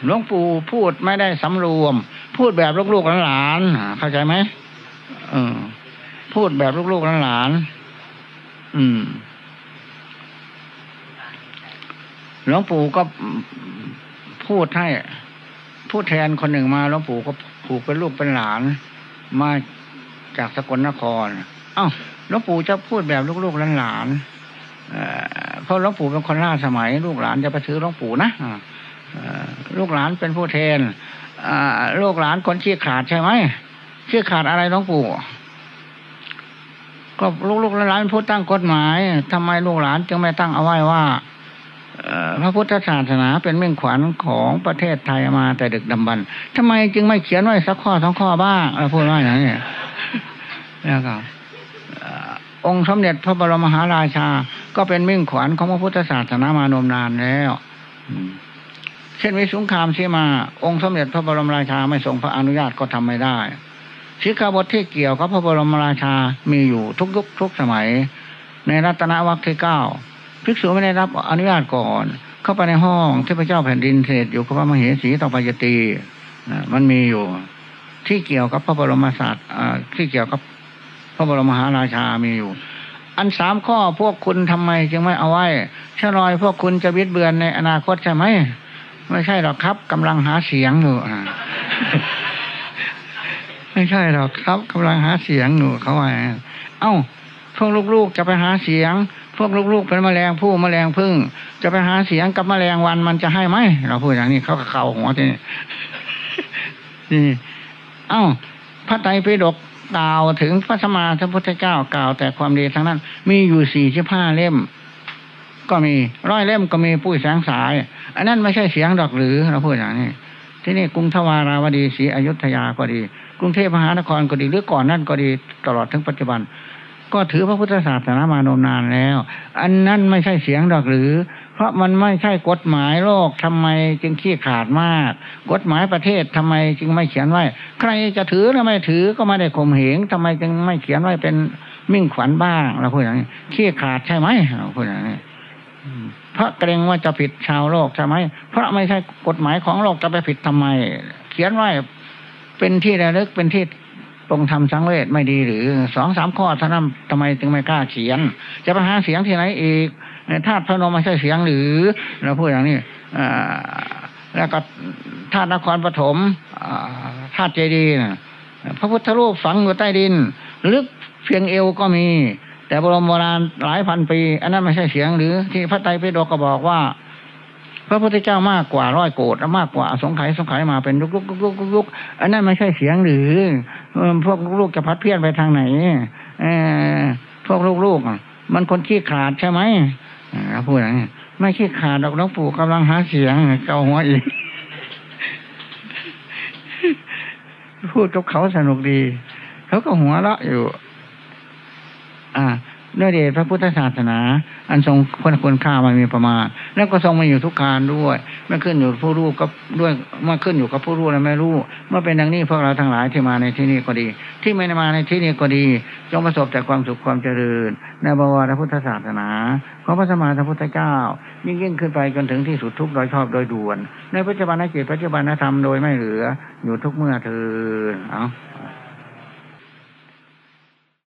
หลวงปู่พูดไม่ได้สำรวม พูดแบบลูกๆหลานๆเข้าใจไหมเออพูดแบบลูกๆหลานๆอืมหลวงปู่ก็พูดให้พูดแทนคนหนึ่งมาหลวงปู่ก็ผูกเป็นลูกเป็นหลาน มาจากสกลนคร เอ้าหลวงปู่จะพูดแบบลูกๆหลานๆ เพราะหลวงปู่เป็นคนล่าสมัย ลูกหลานจะไปซื้อหลวงปู่นะลูกหลานเป็นผู้แทนลูกหลานคนชี้ขาดใช่ไหมชี้ขาดอะไรหลวงปู่ก็ลูกๆหลานพูดตั้งกฎหมายทำไมลูกหลานจึงไม่ตั้งเอาไว้ว่าพระพุทธศาสนาเป็นเมื่งขวัญของประเทศไทยมาแต่ดึกดำบรรทำไมจึงไม่เขียนไว้สักข้อสองข้อบ้างเราพูดว่าอย่างนี้แล้วก็องค์สมเด็จพระบรมมหาราชา ก็เป็นมิ่งขวัญของพระพุทธศาสนามานมนานแล้วเช่นวิสุงคามที่มา องค์สมเด็จพระบรมราชาไม่ทรงพระอนุญาตก็ทำไม่ได้ชิกาบทที่เกี่ยวกับพระบรมราชามีอยู่ทุกยุคทุกสมัย ในรัตนวัคที่เก้าภิกษุไม่ได้รับอนุญาตก่อน เข้าไปในห้องที่พระเจ้าแผ่นดินเสด็จอยู่กับพระมเหสีต่อปยตีมันมีอยู่ ที่เกี่ยวกับพระบรมศาสตร์ที่เกี่ยวกับพระบรมมหาราชามีอยู่ อันสามข้อพวกคุณทำไมจึงไม่เอาไว้ชะลอยพวกคุณจะบิดเบือนในอนาคตใช่ไหม ไม่ใช่หรอกครับกำลังหาเสียงอยู่ไม่ใช่หรอกครับกำลังหาเสียงหนูเขาว่าเอ้า พวกลูกๆจะไปหาเสียง พวกลูกๆเป็นแมลงผู้แมลงพึ่ง จะไปหาเสียงกับแมลงวันมันจะให้ไหมเราพูดอย่างนี้เขาก็เข่าหัวทีนี้นี่ เอ้าพระไตรปิฎก กล่าวถึงพระสมมาสัมพุทธเจ้ากล่าว แต่ความดีทั้งนั้น มีอยู่สี่สิบห้าเล่ม ก็มีร้อยเล่มก็มีปุ้ยแสงสาย อันนั้นไม่ใช่เสียงดอกหรือเราพูดอย่างนี้ที่นี่กรุงทวาราวดีศรีอยุธยาก็ดี กรุงเทพมหานครก็ดีหรือก่อนนั่นก็ดีตลอดถึงปัจจุบัน ก็ถือพระพุทธศาสนามานมนานแล้ว อันนั้นไม่ใช่เสียงดอกหรือ ราะมันไม่ใช่กฎหมายโลกทำไมจึงขี้ขาดมาก กฎหมายประเทศทำไมจึงไม่เขียนไว้ ใครจะถือหรือไม่ถือก็ไม่ได้ข่มเหงทำไมจึงไม่เขียนไว้เป็นมิ่งขวัญบ้างเราพูดอย่างนี้ขี้ขาดใช่ไหมเราพูดอย่างนี้เพราะเกรงว่าจะผิดชาวโลกใช่ไหมเพราะไม่ใช่กฎหมายของโลกจะไปผิดทำไม เขียนไว้เป็นที่ระลึกเป็นที่ตรงทำสังเวชไม่ดีหรือสองสามข้อท่านั้นทำไมจึงไม่กล้าเขียน จะไปหาเสียงที่ไหนอีก ธาตุพระนมไม่ใช่เสียงหรือ เราพูดอย่างนี้อแล้วก็ธาตุนครปฐมธาตุเจดีย์นะพระพุทธรูปฝังอยู่ใต้ดิน ลึกเพียงเอวก็มี แต่โบราณโบราณหลายพันปี อันนั้นไม่ใช่เสียงหรือ ที่พระไตรปิฎกก็บอกว่า พระพุทธเจ้ามากกว่าร้อยโกดและมากกว่าสงไขยสงไขยมาเป็นลุกลุกลุกลุกอันนั้นไม่ใช่เสียงหรือพวกลูกๆจะพัดเพี้ยนไปทางไหนเอพวกลูกๆมันคนขี้ขาดใช่ไหม อ่าพูดอย่างนี้ไม่ขี้ขาดดอกน้องปู่กำลังหาเสียงเกาหัวอีก พูดกับเขาสนุกดี เขาก็หัวเราะอยู่ อ่า ด้วยเดชพระพุทธศาสนา อันทรงคุณคุณค่ามันมีประมาณ แล้วก็ทรงมาอยู่ทุกการด้วยไม่ขึ้นอยู่ผู้รู้กับด้วยเมื่อขึ้นอยู่กับผู้รู้และไม่รู้เมื่อเป็นดังนี้พวกเราทั้งหลายที่มาในที่นี้ก็ดี ที่ไม่ได้มาในที่นี้ก็ดี จงประสบแต่ความสุขความเจริญ ในบวรพุทธศาสนาของพระสมมาสัมพุทธเจ้า ยิ่งยิ่งขึ้นไปจนถึงที่สุดทุกโดยชอบโดยด่วน ในปัจจุบันนจิตปัจจุบันนธรรมโดยไม่เหลือ อยู่ทุกเมื่อเธอเอา